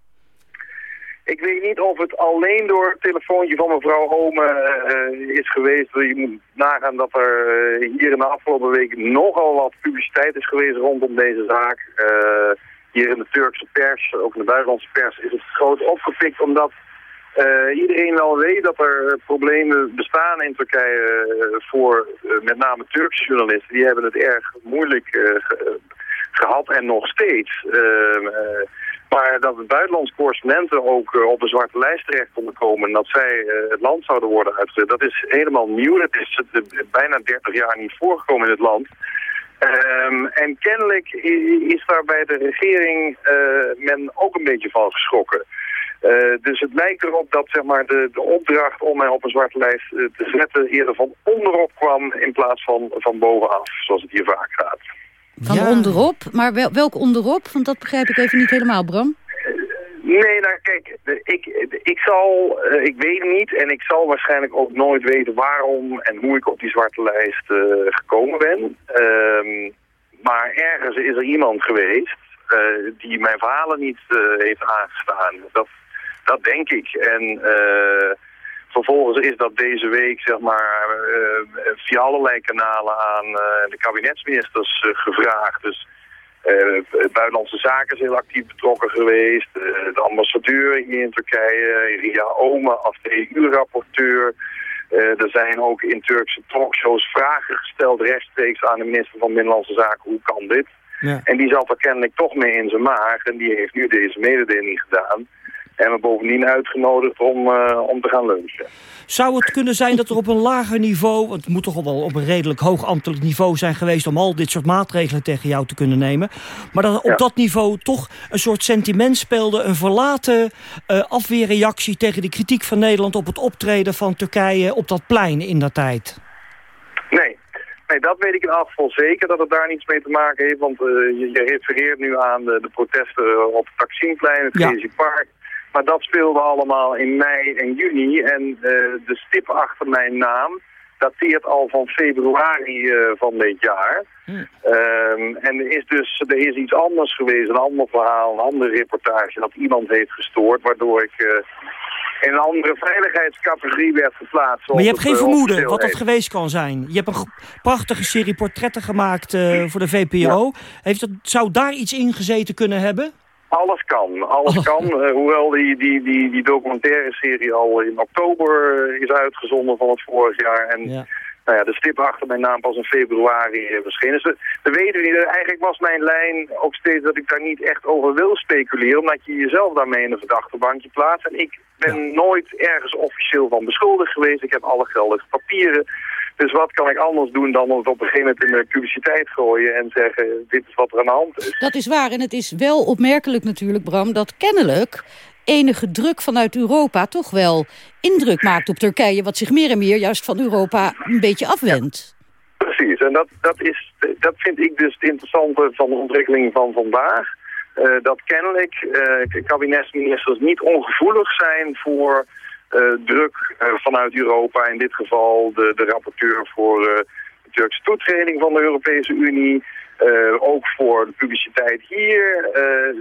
Ik weet niet of het alleen door het telefoontje van mevrouw Omen uh, is geweest. Je moet nagaan dat er uh, hier in de afgelopen week nogal wat publiciteit is geweest rondom deze zaak. Hier in de Turkse pers, ook in de buitenlandse pers, is het groot opgepikt omdat iedereen wel weet dat er problemen bestaan in Turkije voor met name Turkse journalisten. Die hebben het erg moeilijk gehad en nog steeds. Ehm, maar dat buitenlandse correspondenten ook uh, op een zwarte lijst terecht konden komen... en dat zij uh, het land zouden worden uitgezet, dat is helemaal nieuw. Dat is bijna 30 jaar niet voorgekomen in het land. Um, en kennelijk is daar bij de regering men ook een beetje van geschrokken. dus het lijkt erop dat zeg maar, de, de opdracht om mij op een zwarte lijst te zetten... eerder van onderop kwam in plaats van van bovenaf, zoals het hier vaak gaat. Van onderop? Maar wel, welk onderop? Want dat begrijp ik even niet helemaal, Bram. Nee, nou kijk, ik, ik zal, uh, ik weet niet en ik zal waarschijnlijk ook nooit weten waarom en hoe ik op die zwarte lijst uh, gekomen ben. Uh, maar ergens is er iemand geweest uh, die mijn verhalen niet heeft aangestaan. Dat, dat denk ik. En Vervolgens is dat deze week zeg maar, uh, via allerlei kanalen aan uh, de kabinetsministers uh, gevraagd. Dus Buitenlandse Zaken is heel actief betrokken geweest. de ambassadeur hier in Turkije, Ria Ome als de EU-rapporteur. er zijn ook in Turkse talkshows vragen gesteld rechtstreeks aan de minister van Binnenlandse Zaken. Hoe kan dit? Ja. En die zat er kennelijk toch mee in zijn maag. En die heeft nu deze mededeling gedaan. En we bovendien uitgenodigd om, uh, om te gaan lunchen. Zou het kunnen zijn dat er op een lager niveau... want het moet toch wel op een redelijk hoog ambtelijk niveau zijn geweest... om al dit soort maatregelen tegen jou te kunnen nemen... maar dat op dat niveau toch een soort sentiment speelde... een verlaten uh, afweerreactie tegen de kritiek van Nederland... op het optreden van Turkije op dat plein in dat tijd? Nee, Nee, dat weet ik in afval zeker dat het daar niets mee te maken heeft. Want uh, je, je, refereert nu aan de, de protesten op het Taksimplein, het ja. Park. Maar dat speelde allemaal in mei en juni. En uh, de stip achter mijn naam dateert al van februari uh, van dit jaar. Hmm. Um, en er is dus er is iets anders geweest, een ander verhaal, een andere reportage... dat iemand heeft gestoord, waardoor ik... Uh, in een andere veiligheidscategorie werd geplaatst. Maar je hebt geen vermoeden wat dat geweest kan zijn. Je hebt een prachtige serie portretten gemaakt uh, voor de VPRO. Ja. Heeft dat, zou daar iets in gezeten kunnen hebben? Alles kan, alles oh. kan. Uh, hoewel die, die, die, die documentaire serie al in oktober is uitgezonden van het vorig jaar. En ja. Nou ja, de stip achter mijn naam pas in februari uh, verschenen. Dus dat weten we niet. Eigenlijk was mijn lijn ook steeds dat ik daar niet echt over wil speculeren. Omdat je jezelf daarmee in een verdachte bankje plaatst. En ik ben ja. nooit ergens officieel van beschuldigd geweest. Ik heb alle geldige papieren. Dus wat kan ik anders doen dan het op een gegeven moment in de publiciteit gooien en zeggen dit is wat er aan de hand is. Dat is waar en het is wel opmerkelijk natuurlijk Bram dat kennelijk enige druk vanuit Europa toch wel indruk maakt op Turkije... wat zich meer en meer juist van Europa een beetje afwendt. Precies, en dat, dat, is, dat vind ik dus het interessante van de ontwikkeling van vandaag. Uh, dat kennelijk uh, kabinetsministers niet ongevoelig zijn voor druk uh, vanuit Europa. In dit geval de, de rapporteur voor uh, de Turkse toetreding van de Europese Unie. ook voor de publiciteit hier.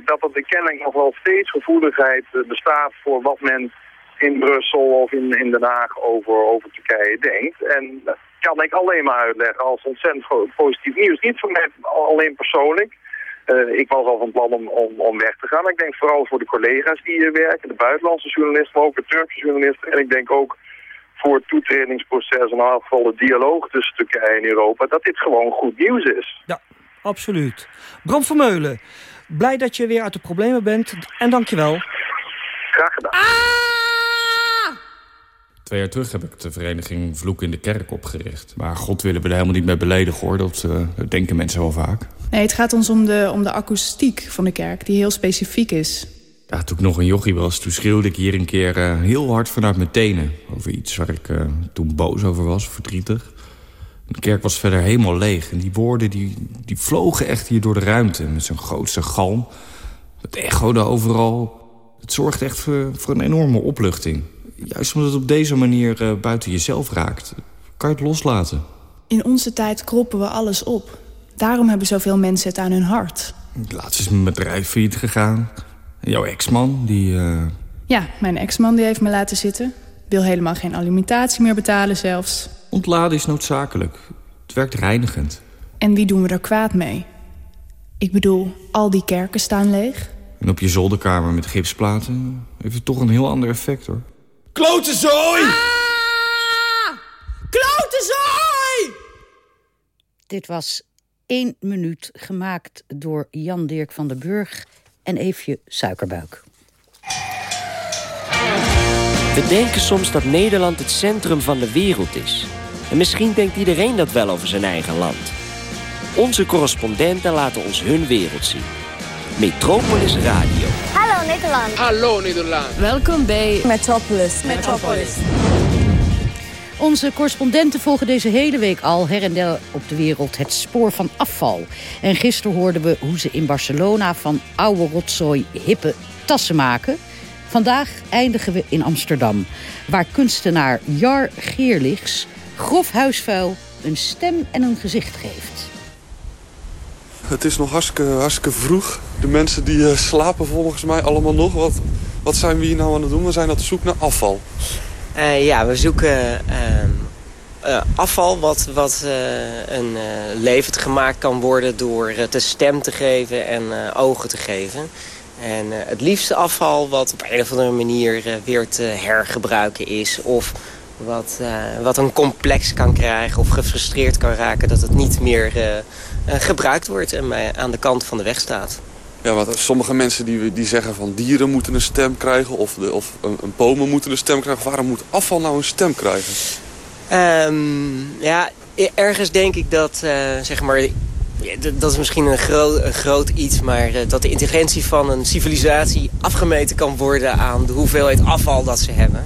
dat er kennelijk nog wel steeds gevoeligheid bestaat voor wat men in Brussel of in, in Den Haag over, over Turkije denkt. En dat kan ik alleen maar uitleggen als ontzettend positief nieuws. Niet voor mij alleen persoonlijk, uh, ik was al van plan om, om, om weg te gaan. Maar ik denk vooral voor de collega's die hier werken, de buitenlandse journalisten, maar ook de Turkse journalisten. En ik denk ook voor het toetredingsproces en in ieder geval de dialoog tussen Turkije en Europa, dat dit gewoon goed nieuws is. Ja, absoluut. Bram Vermeulen, blij dat je weer uit de problemen bent en dankjewel. Graag gedaan. Ah! Twee jaar terug heb ik de vereniging Vloek in de Kerk opgericht. Maar God willen we er helemaal niet mee beledigen hoor, dat, uh, dat denken mensen wel vaak. Nee, het gaat ons om de, om de akoestiek van de kerk, die heel specifiek is. Ja, toen ik nog een jochie was, toen schreeuwde ik hier een keer uh, heel hard vanuit mijn tenen. Over iets waar ik uh, toen boos over was, verdrietig. De kerk was verder helemaal leeg. En die woorden die, die vlogen echt hier door de ruimte. Met zijn grootste galm. Het echode overal. Het zorgt echt voor, voor een enorme opluchting. Juist omdat het op deze manier uh, buiten jezelf raakt. Kan je het loslaten. In onze tijd kroppen we alles op. Daarom hebben zoveel mensen het aan hun hart. Laatst is mijn bedrijf failliet gegaan. Jouw ex-man, die... Uh... Ja, mijn ex-man die heeft me laten zitten. Wil helemaal geen alimentatie meer betalen zelfs. Ontladen is noodzakelijk. Het werkt reinigend. En wie doen we er kwaad mee? Ik bedoel, al die kerken staan leeg. En op je zolderkamer met gipsplaten heeft het toch een heel ander effect, hoor. Klote zooi! Ah! Klote zooi! Dit was één minuut gemaakt door Jan-Dirk van der Burg en Eefje Suikerbuik. We denken soms dat Nederland het centrum van de wereld is. En misschien denkt iedereen dat wel over zijn eigen land. Onze correspondenten laten ons hun wereld zien. Metropolis Radio. Hallo Nederland. Hallo Nederland. Welkom bij Metropolis. Metropolis. Onze correspondenten volgen deze hele week al her en der op de wereld het spoor van afval. En gisteren hoorden we hoe ze in Barcelona van oude rotzooi hippe tassen maken. Vandaag eindigen we in Amsterdam, waar kunstenaar Jar Geerlichs grof huisvuil een stem en een gezicht geeft. Het is nog hartstikke, hartstikke vroeg. De mensen die uh, slapen volgens mij allemaal nog. Wat, wat zijn we hier nou aan het doen? We zijn op zoek naar afval. Uh, ja, we zoeken uh, afval wat, wat een levend gemaakt kan worden... door het stem te geven en ogen te geven. En het liefste afval wat op een of andere manier weer te hergebruiken is... of wat, wat een complex kan krijgen of gefrustreerd kan raken... dat het niet meer gebruikt wordt en aan de kant van de weg staat. Ja, want sommige mensen die, die zeggen van dieren moeten een stem krijgen... of, de, of een, een bomen moeten een stem krijgen. Waarom moet afval nou een stem krijgen? Um, ja, ergens denk ik dat, uh, zeg maar... dat is misschien een groot, een groot iets, maar uh, dat de intelligentie van een civilisatie afgemeten kan worden aan de hoeveelheid afval dat ze hebben.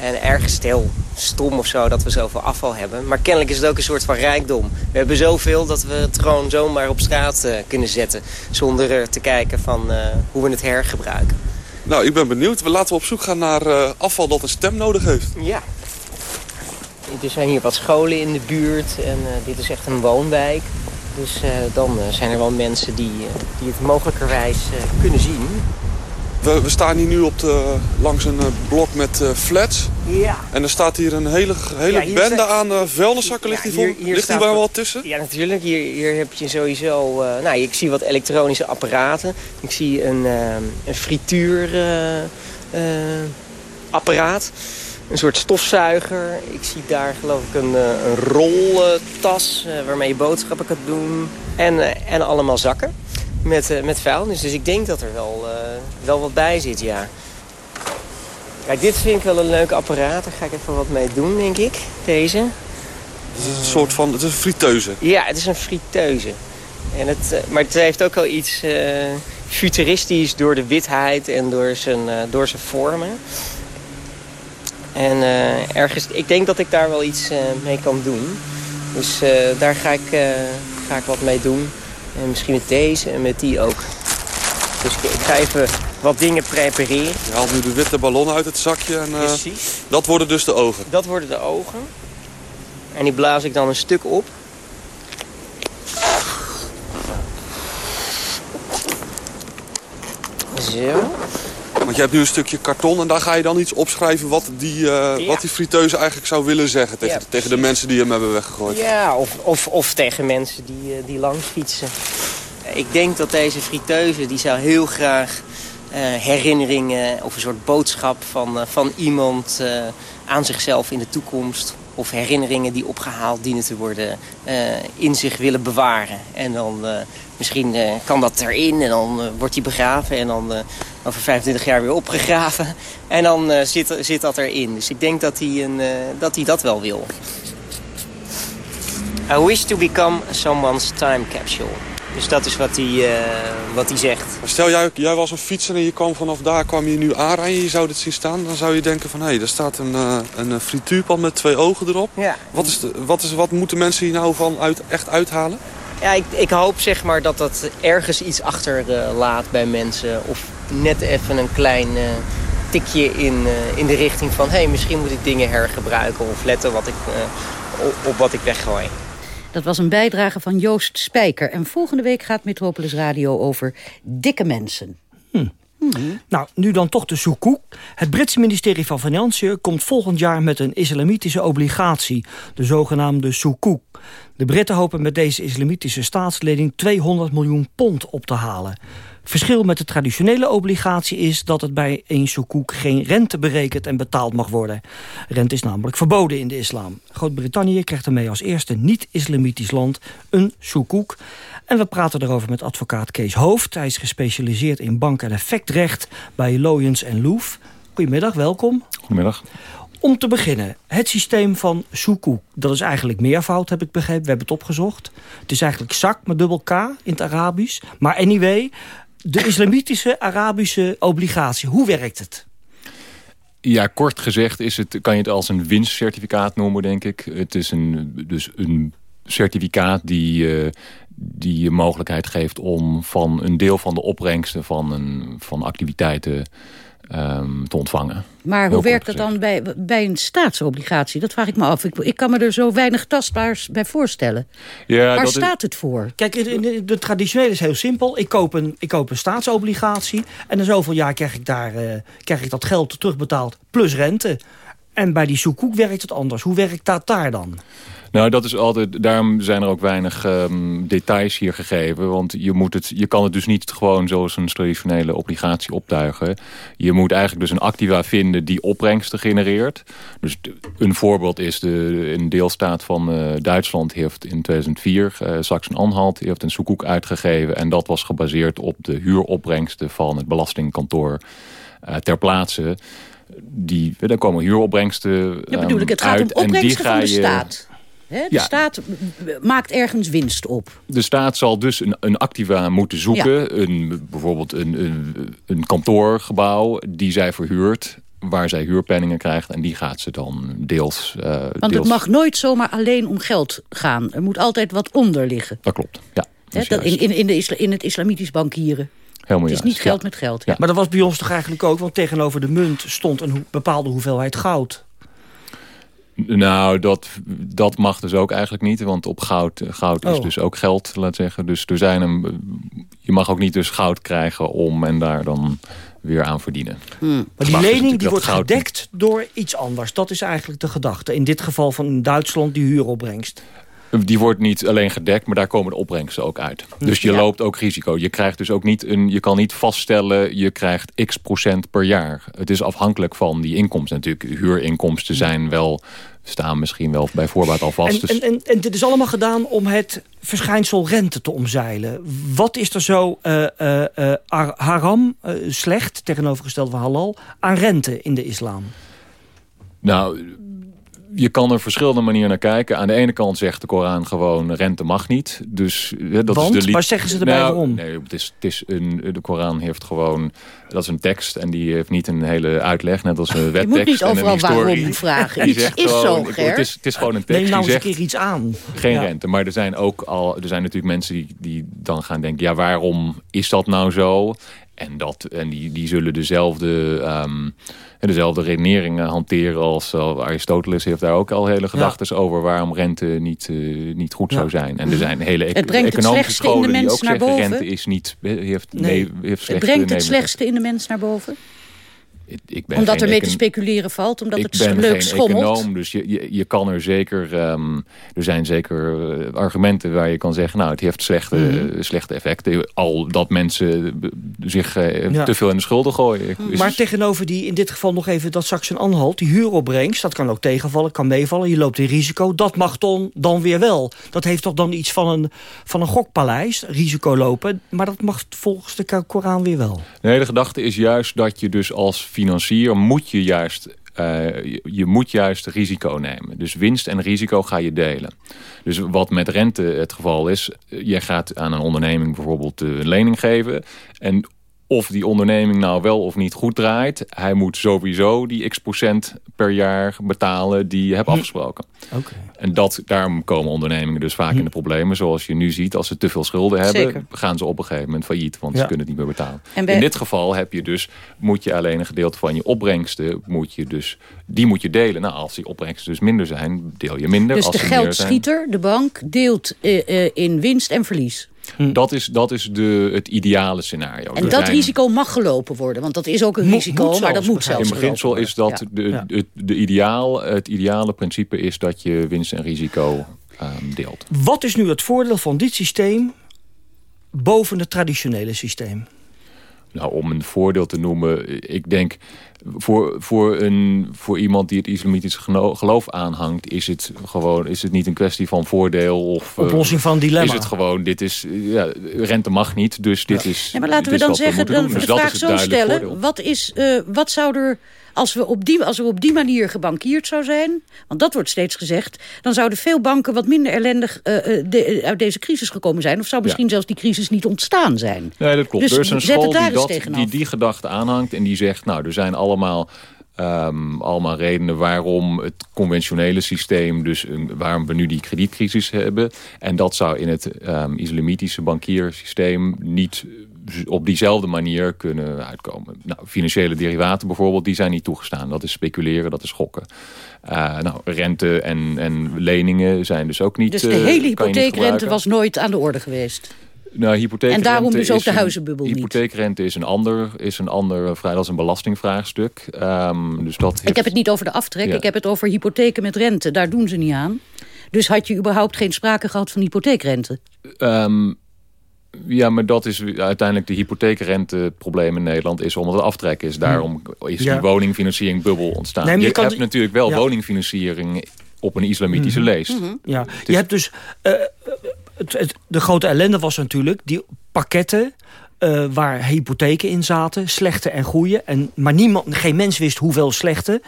En ergens heel stom of zo dat we zoveel afval hebben. Maar kennelijk is het ook een soort van rijkdom. We hebben zoveel dat we het gewoon zomaar op straat uh, kunnen zetten. Zonder te kijken van uh, hoe we het hergebruiken. Nou, ik ben benieuwd. We laten op zoek gaan naar uh, afval dat een stem nodig heeft. Ja. Er zijn hier wat scholen in de buurt en dit is echt een woonwijk. Dus dan zijn er wel mensen die, die het mogelijkerwijs kunnen zien. We, we, staan hier nu op de, langs een uh, blok met uh, flats. Ja. En er staat hier een hele, hele ja, bende aan uh, vuilniszakken. Ligt, ja, hier, hier ligt hier wel wat tussen? Ja, natuurlijk. Hier, hier heb je sowieso... nou, ik zie wat elektronische apparaten. Ik zie een, een frituurapparaat. een soort stofzuiger. Ik zie daar geloof ik een, een roltas waarmee je boodschappen kan doen. En, en allemaal zakken met, uh, met vuilnis. Dus ik denk dat er wel, uh, wel wat bij zit, ja. Kijk, dit vind ik wel een leuk apparaat. Daar ga ik even wat mee doen, denk ik. Deze. Het is een soort van... Het is een friteuse. Ja, het is een friteuse. En het, uh, maar het heeft ook wel iets futuristisch door de witheid en door zijn, door zijn vormen. En ergens... Ik denk dat ik daar wel iets mee kan doen. Dus daar ga ik, ga ik wat mee doen. En misschien met deze en met die ook. Dus ik ga even wat dingen prepareren. Je haalt nu de witte ballon uit het zakje. En, uh, Precies. Dat worden dus de ogen? Dat worden de ogen. En die blaas ik dan een stuk op. Zo. Want je hebt nu een stukje karton en daar ga je dan iets opschrijven... wat die, uh, ja. wat die friteuse eigenlijk zou willen zeggen tegen, ja, tegen de mensen die hem hebben weggegooid. Ja, of, of, of tegen mensen die, uh, die langs fietsen. Ik denk dat deze friteuse die zou heel graag uh, herinneringen... of een soort boodschap van, van iemand aan zichzelf in de toekomst... of herinneringen die opgehaald dienen te worden in zich willen bewaren. En dan misschien kan dat erin en dan wordt hij begraven... en dan over 25 jaar weer opgegraven. En dan uh, zit, zit dat erin. Dus ik denk dat hij, een, uh, dat, hij dat wel wil. I wish to become someone's time capsule. Dus dat is wat hij, uh, wat hij zegt. Stel, jij, jij was een fietser en je kwam vanaf daar kwam je nu aanrijden. Je zou dit zien staan. Dan zou je denken van, hé, hey, daar staat een, een frituurpan met twee ogen erop. Ja. Wat, is de, wat, is, wat moeten mensen hier nou van uit, echt uithalen? Ja, ik, ik hoop zeg maar dat dat ergens iets achterlaat uh, bij mensen. Of net even een klein tikje in, in de richting van... hé, hey, misschien moet ik dingen hergebruiken of letten wat ik, op wat ik weggooi. Dat was een bijdrage van Joost Spijker. En volgende week gaat Metropolis Radio over dikke mensen. Hm. Nou, nu dan toch de soekoek. Het Britse ministerie van Financiën komt volgend jaar met een islamitische obligatie. De zogenaamde soekoek. De Britten hopen met deze islamitische staatsleding 200 miljoen pond op te halen. Verschil met de traditionele obligatie is dat het bij een soekoek geen rente berekend en betaald mag worden. Rente is namelijk verboden in de islam. Groot-Brittannië krijgt ermee als eerste niet-islamitisch land een soekoek. En we praten erover met advocaat Kees Hoofd. Hij is gespecialiseerd in bank- en effectrecht bij Loyens en Loef. Goedemiddag, welkom. Goedemiddag. Om te beginnen, het systeem van soekoek. Dat is eigenlijk meervoud, heb ik begrepen. We hebben het opgezocht. Het is eigenlijk zak met dubbel K in het Arabisch. Maar anyway, de islamitische Arabische obligatie. Hoe werkt het? Ja, kort gezegd is het, kan je het als een winstcertificaat noemen, denk ik. Het is een, dus een certificaat die, uh, die je mogelijkheid geeft... om van een deel van de opbrengsten van, een, van activiteiten um, te ontvangen. Maar hoe werkt dat dan bij, bij een staatsobligatie? Dat vraag ik me af. Ik, ik kan me er zo weinig tastbaars bij voorstellen. Ja, Waar staat het voor? Kijk, de, de traditionele is heel simpel. Ik koop, een, ik koop een staatsobligatie... en in zoveel jaar krijg ik, daar, uh, krijg ik dat geld terugbetaald plus rente. En bij die soekoek werkt het anders. Hoe werkt dat daar dan? Nou, dat is altijd, daarom zijn er ook weinig um, details hier gegeven. Want je, moet het, je kan het dus niet gewoon zoals een traditionele obligatie optuigen. Je moet eigenlijk dus een activa vinden die opbrengsten genereert. Dus een voorbeeld is de, een deelstaat van uh, Duitsland heeft in 2004, uh, Sachsen-Anhalt, heeft een soekoek uitgegeven. En dat was gebaseerd op de huuropbrengsten van het belastingkantoor uh, ter plaatse. Die, daar komen huuropbrengsten ja, bedoel ik, het gaat uit, om opbrengsten van de staat. He, de ja. staat maakt ergens winst op. De staat zal dus een, een activa moeten zoeken. Ja. Een, bijvoorbeeld een, een, een, kantoorgebouw die zij verhuurt waar zij huurpenningen krijgt. En die gaat ze dan deels... Uh, Want deels... het mag nooit zomaar alleen om geld gaan. Er moet altijd wat onder liggen. Dat klopt, ja. He, dat in, in, in, de isla, in het islamitisch bankieren. Helemaal het is juist. niet geld ja. met geld. Ja. Maar dat was bij ons toch eigenlijk ook... want tegenover de munt stond een bepaalde hoeveelheid goud. Nou, dat, dat mag dus ook eigenlijk niet. Want op goud, goud is Oh. dus ook geld, laat zeggen. Dus er zijn een, je mag ook niet dus goud krijgen om en daar dan weer aan verdienen. Hmm. Maar die lening die wordt goud gedekt door iets anders. Dat is eigenlijk de gedachte. In dit geval van Duitsland die huuropbrengst. Die wordt niet alleen gedekt, maar daar komen de opbrengsten ook uit. Dus je Ja. loopt ook risico. Je krijgt dus ook niet een, je kan niet vaststellen, je krijgt x procent per jaar. Het is afhankelijk van die inkomsten natuurlijk. Huurinkomsten zijn wel, staan misschien wel bij voorbaat al vast. En, dus en, en, en dit is allemaal gedaan om het verschijnsel rente te omzeilen. Wat is er zo eh, eh, eh, ar- haram, slecht, tegenovergesteld van halal, aan rente in de islam? Nou, je kan er verschillende manieren naar kijken. Aan de ene kant zegt de Koran gewoon rente mag niet. Dus, hè, dat Want? is de Waar zeggen ze erbij Nou, waarom? Nee, het is, het is een, de Koran heeft gewoon... Dat is een tekst en die heeft niet een hele uitleg. Net als een wettekst moet niet overal waarom vragen. Iets is gewoon, zo, ik-. Het is, het is gewoon een tekst Neem nou die eens een keer iets aan. Geen Ja. rente, maar er zijn ook al, er zijn natuurlijk mensen die, die dan gaan denken, ja, waarom is dat nou zo? En, dat, en die, die zullen dezelfde, ehm, dezelfde redeneringen hanteren als uh, Aristoteles heeft daar ook al hele gedachten over waarom rente niet, eh, niet goed Ja. zou zijn. En er zijn hele Het brengt het economische in de scholen die ook naar zeggen boven. rente is niet, heeft, Nee. nee. heeft Het brengt het slechtste in de mens naar boven? Ik ben Omdat geen ermee te speculeren valt, omdat ik het ben leuk geen schommelt. econoom, dus je, je, je kan er zeker... ehm, er zijn zeker eh, argumenten waar je kan zeggen... nou, het heeft slechte, Mhm. slechte effecten. Al dat mensen eh, zich eh, Ja. te veel in de schulden gooien. Dus- Maar tegenover die, in dit geval nog even dat Saxen-Anhalt... die huuropbrengst, dat kan ook tegenvallen, kan meevallen. Je loopt in risico. Dat mag dan, dan weer wel. Dat heeft toch dan iets van een, van een gokpaleis, risico lopen. Maar dat mag volgens de Koran weer wel. Nee, de gedachte is juist dat je dus als financier... moet je juist je, je, moet juist risico nemen. Dus winst en risico ga je delen. Dus wat met rente het geval is... je gaat aan een onderneming bijvoorbeeld een lening geven... en of die onderneming nou wel of niet goed draait. Hij moet sowieso die x procent per jaar betalen die je hebt hm. afgesproken. Okay. En dat, daarom komen ondernemingen dus vaak hm. in de problemen. Zoals je nu ziet, als ze te veel schulden hebben... gaan ze op een gegeven moment failliet, want ze kunnen het niet meer betalen. In dit geval heb je dus, moet je alleen een gedeelte van je opbrengsten... Moet je dus, die moet je delen. Nou, als die opbrengsten dus minder zijn, deel je minder. Dus de geldschieter, de bank, deelt uh, uh, in winst en verlies? Hm. Dat is, dat is de, het ideale scenario. En dat risico mag gelopen worden, want dat is ook een risico, maar dat moet zelfs In beginsel is dat de, de, de, ideaal, het ideale principe is dat je winst en risico um, deelt. Wat is nu het voordeel van dit systeem boven het traditionele systeem? Nou, om een voordeel te noemen, ik denk voor, voor, een, voor iemand die het islamitisch geloof aanhangt... is het, gewoon, is het niet een kwestie van voordeel of... Eh, Oplossing van dilemma. Is het gewoon, dit is, ja, rente mag niet, dus dit is... Ja, maar laten we dan zeggen, dan de dus vraag zo stellen. Wat, is, uh, wat zou er als we, op die, als we op die manier gebankierd zou zijn... want dat wordt steeds gezegd... dan zouden veel banken wat minder ellendig uh, de, uit deze crisis gekomen zijn. Of zou misschien zelfs die crisis niet ontstaan zijn. Nee, dat klopt. Dus er is een school die, dat, die die gedachte aanhangt... en die zegt, nou, er zijn allemaal... Um, allemaal redenen waarom het conventionele systeem, dus waarom we nu die kredietcrisis hebben. En dat zou in het um, islamitische bankiersysteem niet op diezelfde manier kunnen uitkomen. Nou, financiële derivaten bijvoorbeeld, die zijn niet toegestaan. Dat is speculeren, dat is gokken. Uh, nou, rente en, en leningen zijn dus ook niet... Dus de eh, hele hypotheekrente was nooit aan de orde geweest? Nou, hypotheekrente en daarom dus ook de huizenbubbel niet. Hypotheekrente is een ander, is een ander vrij, is een belastingvraagstuk. Um, dus dat Ik heb het niet over de aftrek, ik heb het over hypotheken met rente. Daar doen ze niet aan. Dus had je überhaupt geen sprake gehad van hypotheekrente? Um, ja, maar dat is uiteindelijk de hypotheekrenteprobleem in Nederland... is omdat het aftrek is. Daarom is die woningfinanciering bubbel ontstaan. je, hebt natuurlijk wel woningfinanciering op een islamitische mm leest. Mhm. Ja, je hebt dus... Uh, het, de grote ellende was natuurlijk die pakketten uh, waar hypotheken in zaten. Slechte en goede. En, maar niemand, geen mens wist hoeveel slechte.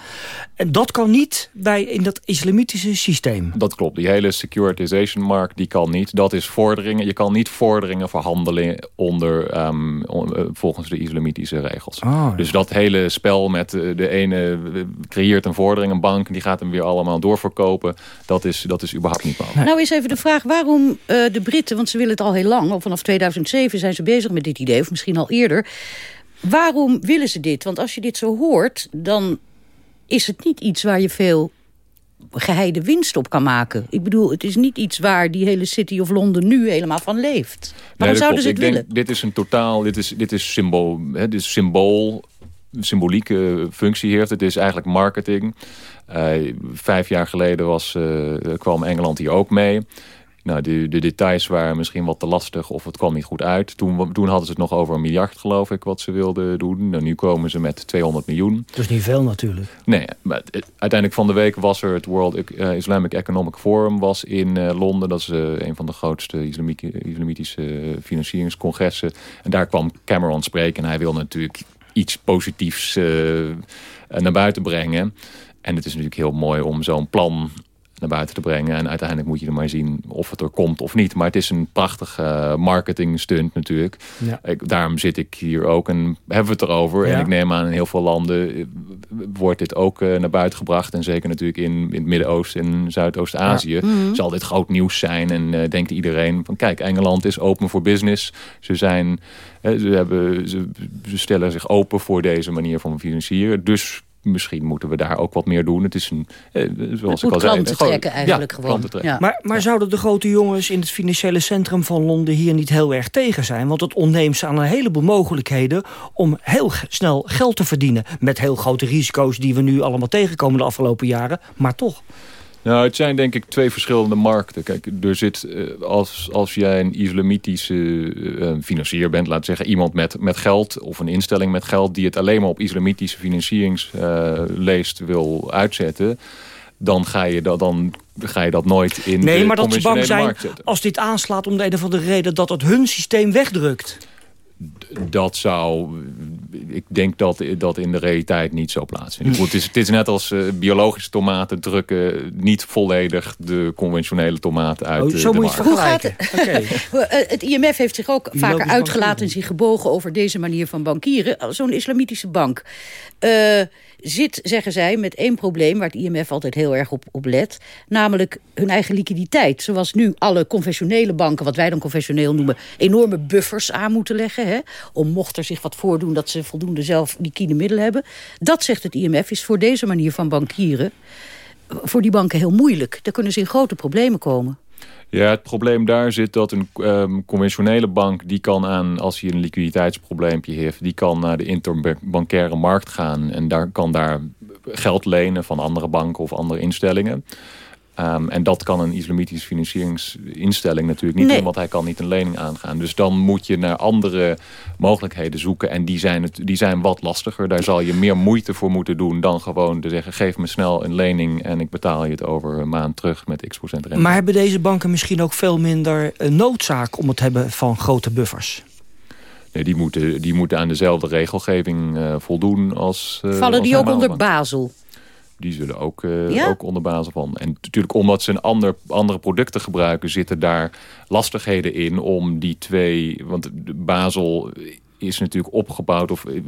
En dat kan niet bij, in dat islamitische systeem. Dat klopt. Die hele securitization markt die kan niet. Dat is vorderingen. Je kan niet vorderingen verhandelen onder, um, volgens de islamitische regels. Oh, dus dat hele spel met eh, de ene creëert een vordering, een bank... die gaat hem weer allemaal doorverkopen. Dat is, dat is überhaupt niet mogelijk. Nou is even de vraag waarom uh, de Britten... want ze willen het al heel lang, al vanaf 2007 zijn ze bezig met dit idee... of misschien al eerder. Waarom willen ze dit? Want als je dit zo hoort, dan is het niet iets waar je veel geheide winst op kan maken. Ik bedoel, het is niet iets waar die hele City of Londen nu helemaal van leeft. Waarom zouden ze het Ik willen? Denk, dit is een totaal, dit is, dit is symbool, hè, dit is symbool, symbolieke functie heeft. Het is eigenlijk marketing. Uh, vijf jaar geleden was, uh, kwam Engeland hier ook mee. Nou, de, de, details waren misschien wat te lastig of het kwam niet goed uit. Toen, toen hadden ze het nog over een miljard, geloof ik, wat ze wilden doen. Nou, nu komen ze met 200 miljoen. Dat is niet veel natuurlijk. Nee, maar uiteindelijk van de week was er het World eh, Islamic Economic Forum was in uh, Londen. Dat is uh, een van de grootste islamitische financieringscongressen. En daar kwam Cameron spreken en hij wil natuurlijk iets positiefs naar buiten brengen. En het is natuurlijk heel mooi om zo'n plan naar buiten te brengen. En uiteindelijk moet je er maar zien of het er komt of niet. Maar het is een prachtige uh, marketing stunt natuurlijk. Ja. Ik, daarom zit ik hier ook en hebben we het erover. En ik neem aan in heel veel landen eh, wordt dit ook uh, naar buiten gebracht. En zeker natuurlijk in, in het Midden-Oosten en Zuidoost-Azië mhm. zal dit groot nieuws zijn. En uh, denkt iedereen van kijk, Engeland is open voor business. Ze zijn... ze, hebben, ze, ze stellen zich open voor deze manier van financieren. Dus misschien moeten we daar ook wat meer doen. Het is een, eh, zoals ik al zei... klanten trekken eigenlijk ja, gewoon. Ja. Maar, maar zouden de grote jongens in het financiële centrum van Londen... hier niet heel erg tegen zijn? Want het ontneemt ze aan een heleboel mogelijkheden... om heel snel geld te verdienen. Met heel grote risico's die we nu allemaal tegenkomen de afgelopen jaren. Maar toch... Nou, het zijn denk ik twee verschillende markten. Kijk, er zit, eh, als, als jij een islamitische uh, financier bent, laat zeggen, iemand met, met geld of een instelling met geld die het alleen maar op islamitische financieringsleest uh, wil uitzetten, dan ga je dat, dan ga je dat nooit in nee, de maar dat ze bang zijn als dit aanslaat om de een of andere reden dat het hun systeem wegdrukt dat zou... ik denk dat dat in de realiteit niet zo plaatsvindt. Het is, het is net als biologische tomaten drukken niet volledig de conventionele tomaten uit oh, zo de moet je vergelijken. Het? het IMF heeft zich ook vaker uitgelaten en zich gebogen over deze manier van bankieren. Zo'n islamitische bank. Uh, zit, zeggen zij, met één probleem... waar het IMF altijd heel erg op, op let. Namelijk hun eigen liquiditeit. Zoals nu alle conventionele banken, wat wij dan conventioneel noemen... enorme buffers aan moeten leggen. Hè, om mocht er zich wat voordoen dat ze voldoende zelf liquide middelen hebben. Dat, zegt het IMF, is voor deze manier van bankieren... voor die banken heel moeilijk. Daar kunnen ze in grote problemen komen. Ja, het probleem daar zit dat een um, conventionele bank... die kan aan, als hij een liquiditeitsprobleempje heeft... die kan naar de interbankaire markt gaan... en daar kan daar geld lenen van andere banken of andere instellingen. Um, en dat kan een islamitische financieringsinstelling natuurlijk niet doen, want hij kan niet een lening aangaan. Dus dan moet je naar andere mogelijkheden zoeken en die zijn, het, die zijn wat lastiger. Daar zal je meer moeite voor moeten doen dan gewoon te zeggen, geef me snel een lening en ik betaal je het over een maand terug met x procent rente. Maar hebben deze banken misschien ook veel minder eh, noodzaak om het hebben van grote buffers? Nee, die moeten, die moeten aan dezelfde regelgeving uh, voldoen als... Uh, Vallen die ook onder Basel? Die zullen ook, uh, ook onder basis van. En natuurlijk omdat ze een ander, andere producten gebruiken... zitten daar lastigheden in om die twee... want Basel is natuurlijk opgebouwd... of eh,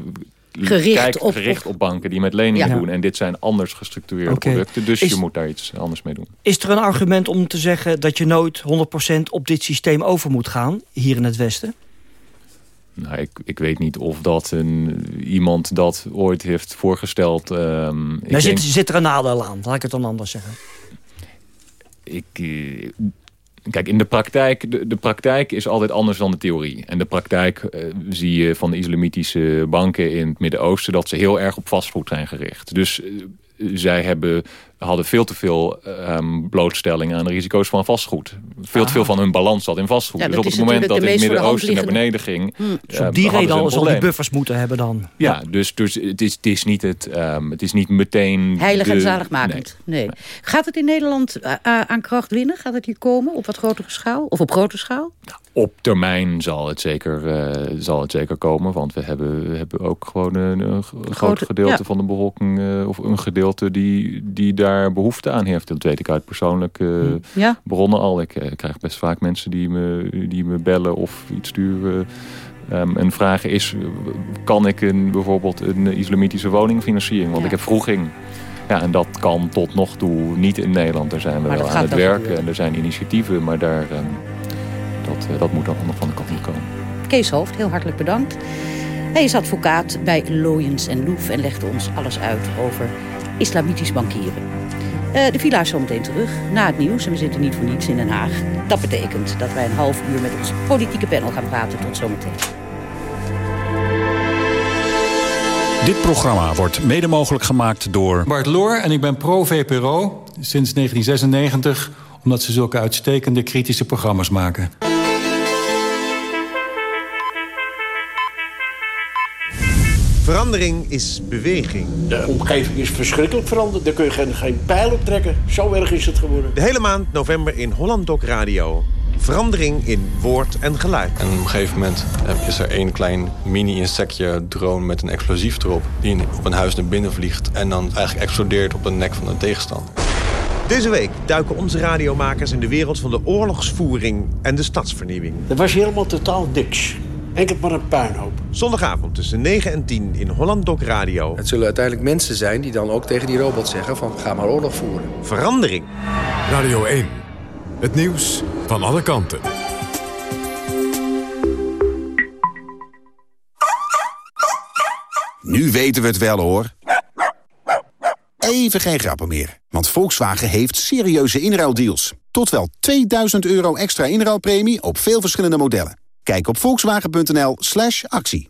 gericht, op, gericht op banken die met leningen doen. En dit zijn anders gestructureerde producten. Dus je moet daar iets anders mee doen. Is er een argument om te zeggen dat je nooit 100% op dit systeem over moet gaan... hier in het Westen? Nou, ik, ik weet niet of dat een, iemand dat ooit heeft voorgesteld. Um, ik zit, zit er een nadeel aan, laat ik het dan anders zeggen. Ik, eh, kijk, in de praktijk, de, de, praktijk is altijd anders dan de theorie. En de praktijk uh, zie je van de islamitische banken in het Midden-Oosten... dat ze heel erg op vastgoed zijn gericht. Dus uh, zij hebben hadden veel te veel um, blootstelling aan de risico's van vastgoed. Veel te veel van hun balans zat in vastgoed. dus op het moment dat het Midden-Oosten naar beneden ging... Hmm. Dus op die reden al zal die buffers moeten hebben dan. Ja, dus, dus het, is, het, is niet het, um, het is niet meteen... Heilig en zaligmakend. Nee. nee. Gaat het in Nederland uh, aan kracht winnen? Gaat het hier komen op wat grotere schaal? Of op grote schaal? Op termijn zal het, zeker, uh, zal het zeker komen. Want we hebben, we hebben ook gewoon een, een groot gedeelte ja. van de bevolking... Uh, of een gedeelte die, die daar behoefte aan heeft. Dat weet ik uit persoonlijke hmm. ja. bronnen al. Ik uh, krijg best vaak mensen die me, die me bellen of iets sturen. Um, en vragen is, kan ik een, bijvoorbeeld een islamitische woning financieren? Want ik heb vroeging. Ja, en dat kan tot nog toe niet in Nederland. Daar zijn we wel aan het werken en er zijn initiatieven. Maar daar, um, dat, uh, dat moet dan nog van de kant komen. Kees Hoofd, heel hartelijk bedankt. Hij is advocaat bij Loyens en Loef en legde ons alles uit over islamitisch bankieren. Uh, de villa is zometeen terug, na het nieuws. En we zitten niet voor niets in Den Haag. Dat betekent dat wij een half uur met ons politieke panel gaan praten. Tot zometeen. Dit programma wordt mede mogelijk gemaakt door... Bart Loor en ik ben pro-VPRO sinds 1996... omdat ze zulke uitstekende kritische programma's maken. Verandering is beweging. De omgeving is verschrikkelijk veranderd. Daar kun je geen, geen pijl op trekken. Zo erg is het geworden. De hele maand november in Holland Doc Radio. Verandering in woord en geluid. En op een gegeven moment is er één klein mini-insectje drone met een explosief erop... die op een huis naar binnen vliegt en dan eigenlijk explodeert op de nek van de tegenstander. Deze week duiken onze radiomakers in de wereld van de oorlogsvoering en de stadsvernieuwing. Dat was helemaal totaal niks. Enkel maar een puinhoop. Zondagavond tussen 9 en 10 in Holland Doc Radio. Het zullen uiteindelijk mensen zijn die dan ook tegen die robot zeggen van ga maar oorlog voeren. Verandering. Radio 1. Het nieuws van alle kanten. Nu weten we het wel hoor. Even geen grappen meer. Want Volkswagen heeft serieuze inruildeals. Tot wel 2000 euro extra inruilpremie op veel verschillende modellen. Kijk op volkswagen.nl slash actie.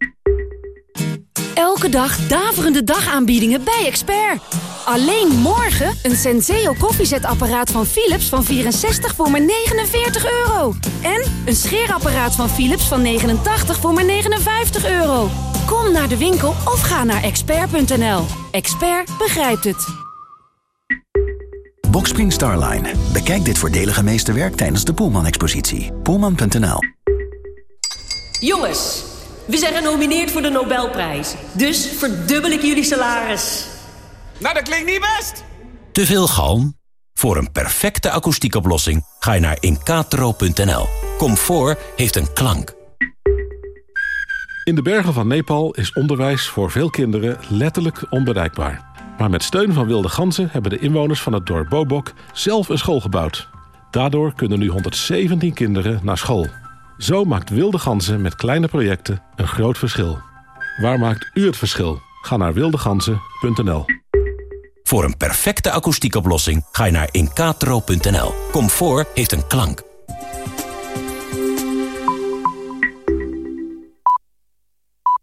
Elke dag daverende dagaanbiedingen bij Expert. Alleen morgen een Senseo koffiezetapparaat van Philips van 64 voor maar 49 euro. En een scheerapparaat van Philips van 89 voor maar 59 euro. Kom naar de winkel of ga naar expert.nl. Expert begrijpt het. Boxspring Starline. Bekijk dit voordelige meesterwerk tijdens de Poelman-expositie. Poelman.nl Jongens, We zijn genomineerd voor de Nobelprijs. Dus verdubbel ik jullie salaris. Nou, dat klinkt niet best. Te veel galm? Voor een perfecte akoestiekoplossing ga je naar incatro.nl. Comfort heeft een klank. In de bergen van Nepal is onderwijs voor veel kinderen letterlijk onbereikbaar. Maar met steun van wilde ganzen hebben de inwoners van het dorp Bobok zelf een school gebouwd. Daardoor kunnen nu 117 kinderen naar school. Zo maakt wilde ganzen met kleine projecten een groot verschil. Waar maakt u het verschil? Ga naar wildeganzen.nl. Voor een perfecte akoestiekoplossing ga je naar incatro.nl. Comfort heeft een klank.